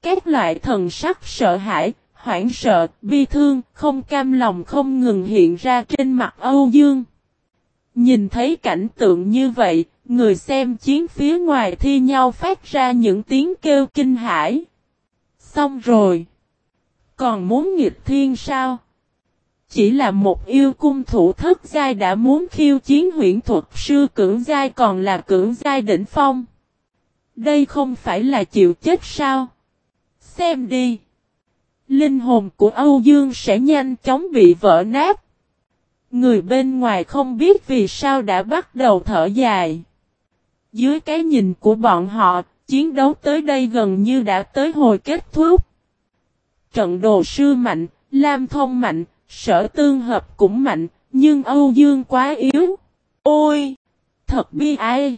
S1: Các loại thần sắc sợ hãi, hoảng sợ, bi thương, không cam lòng không ngừng hiện ra trên mặt Âu Dương. Nhìn thấy cảnh tượng như vậy, người xem chiến phía ngoài thi nhau phát ra những tiếng kêu kinh hãi. Xong rồi. Còn muốn nghịch thiên sao? Chỉ là một yêu cung thủ thất giai đã muốn khiêu chiến huyện thuật sư cưỡng giai còn là cưỡng giai đỉnh phong. Đây không phải là chịu chết sao? Xem đi. Linh hồn của Âu Dương sẽ nhanh chóng bị vỡ nát. Người bên ngoài không biết vì sao đã bắt đầu thở dài. Dưới cái nhìn của bọn họ, chiến đấu tới đây gần như đã tới hồi kết thúc. Trận đồ sư mạnh, Lam Thông mạnh, sở tương hợp cũng mạnh, nhưng Âu Dương quá yếu. Ôi! Thật bi ai!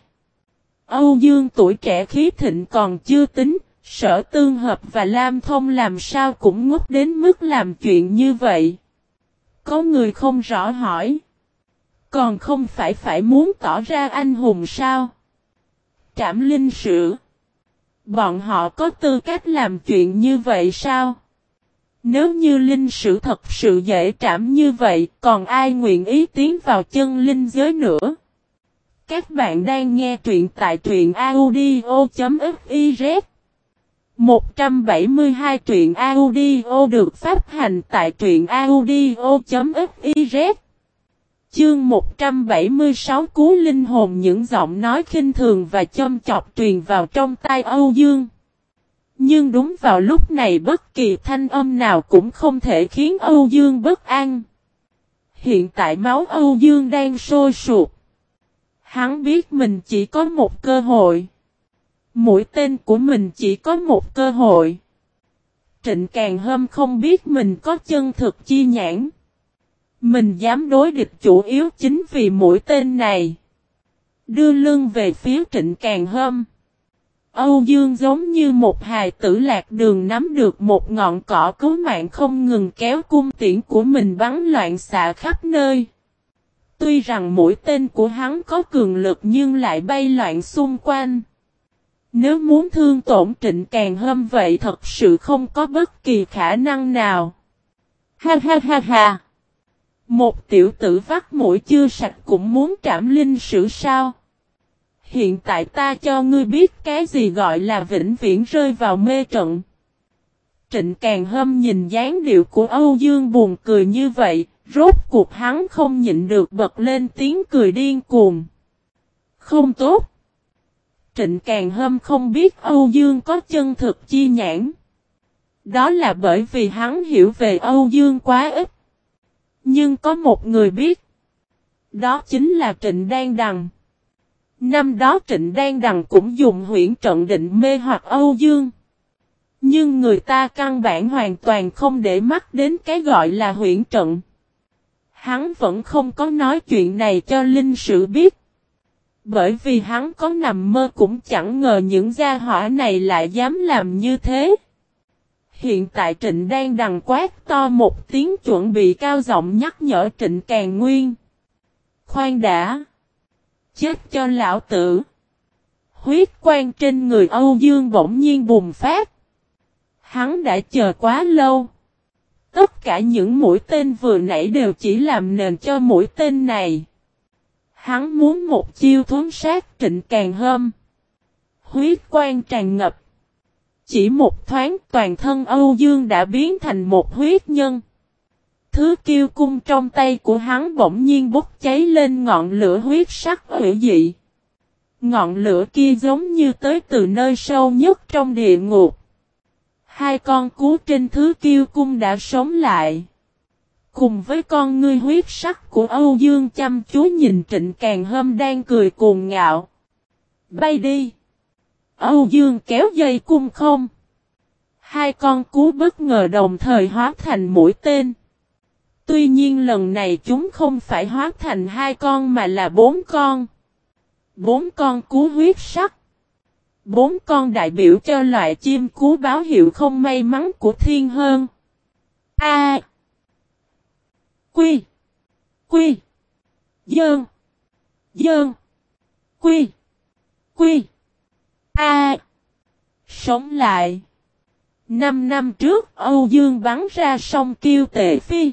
S1: Âu Dương tuổi trẻ khí thịnh còn chưa tính, sở tương hợp và Lam Thông làm sao cũng ngốc đến mức làm chuyện như vậy. Có người không rõ hỏi. Còn không phải phải muốn tỏ ra anh hùng sao? Trảm linh sử. Bọn họ có tư cách làm chuyện như vậy sao? Nếu như linh sử thật sự dễ trảm như vậy, còn ai nguyện ý tiến vào chân linh giới nữa? Các bạn đang nghe truyện tại truyện audio.fif 172 truyện audio được phát hành tại truyện audio.fiz Chương 176 Cú linh hồn những giọng nói khinh thường và châm chọc truyền vào trong tai Âu Dương. Nhưng đúng vào lúc này bất kỳ thanh âm nào cũng không thể khiến Âu Dương bất an. Hiện tại máu Âu Dương đang sôi sụp. Hắn biết mình chỉ có một cơ hội. Mũi tên của mình chỉ có một cơ hội. Trịnh Càng Hâm không biết mình có chân thực chi nhãn. Mình dám đối địch chủ yếu chính vì mũi tên này. Đưa lưng về phía Trịnh Càng Hâm. Âu Dương giống như một hài tử lạc đường nắm được một ngọn cỏ cứu mạng không ngừng kéo cung tiễn của mình bắn loạn xạ khắp nơi. Tuy rằng mũi tên của hắn có cường lực nhưng lại bay loạn xung quanh. Nếu muốn thương tổn trịnh càng hâm vậy thật sự không có bất kỳ khả năng nào. Ha ha ha ha. Một tiểu tử vắt mũi chưa sạch cũng muốn trảm linh sử sao. Hiện tại ta cho ngươi biết cái gì gọi là vĩnh viễn rơi vào mê trận. Trịnh Càng Hâm nhìn dáng điệu của Âu Dương buồn cười như vậy, rốt cuộc hắn không nhịn được bật lên tiếng cười điên cuồng. Không tốt. Trịnh Càng Hâm không biết Âu Dương có chân thực chi nhãn. Đó là bởi vì hắn hiểu về Âu Dương quá ít. Nhưng có một người biết. Đó chính là Trịnh Đan Đằng. Năm đó Trịnh Đan Đằng cũng dùng Huyện trận định mê hoặc Âu Dương. Nhưng người ta căn bản hoàn toàn không để mắt đến cái gọi là Huyện trận. Hắn vẫn không có nói chuyện này cho linh sử biết. Bởi vì hắn có nằm mơ cũng chẳng ngờ những gia hỏa này lại dám làm như thế. Hiện tại Trịnh đang đằng quát to một tiếng chuẩn bị cao giọng nhắc nhở Trịnh Càng Nguyên. Khoan đã! Chết cho lão tử! Huyết quang trên người Âu Dương bỗng nhiên bùng phát. Hắn đã chờ quá lâu. Tất cả những mũi tên vừa nãy đều chỉ làm nền cho mũi tên này. Hắn muốn một chiêu thốn sát trịnh càng hâm. Huyết quang tràn ngập. Chỉ một thoáng toàn thân Âu Dương đã biến thành một huyết nhân. Thứ kiêu cung trong tay của hắn bỗng nhiên bốc cháy lên ngọn lửa huyết sắc hủy dị. Ngọn lửa kia giống như tới từ nơi sâu nhất trong địa ngục. Hai con cú trên thứ kiêu cung đã sống lại. Cùng với con ngươi huyết sắc của Âu Dương chăm chú nhìn Trịnh Càng Hâm đang cười cuồng ngạo. Bay đi. Âu Dương kéo dây cung không. Hai con cú bất ngờ đồng thời hóa thành mũi tên. Tuy nhiên lần này chúng không phải hóa thành hai con mà là bốn con. Bốn con cú huyết sắc. Bốn con đại biểu cho loại chim cú báo hiệu không may mắn của thiên hơn. A. Quy. Quy. Dơn. Dơn. Quy. Quy. A. Sống lại. Năm năm trước, Âu Dương bắn ra sông kiêu tệ phi.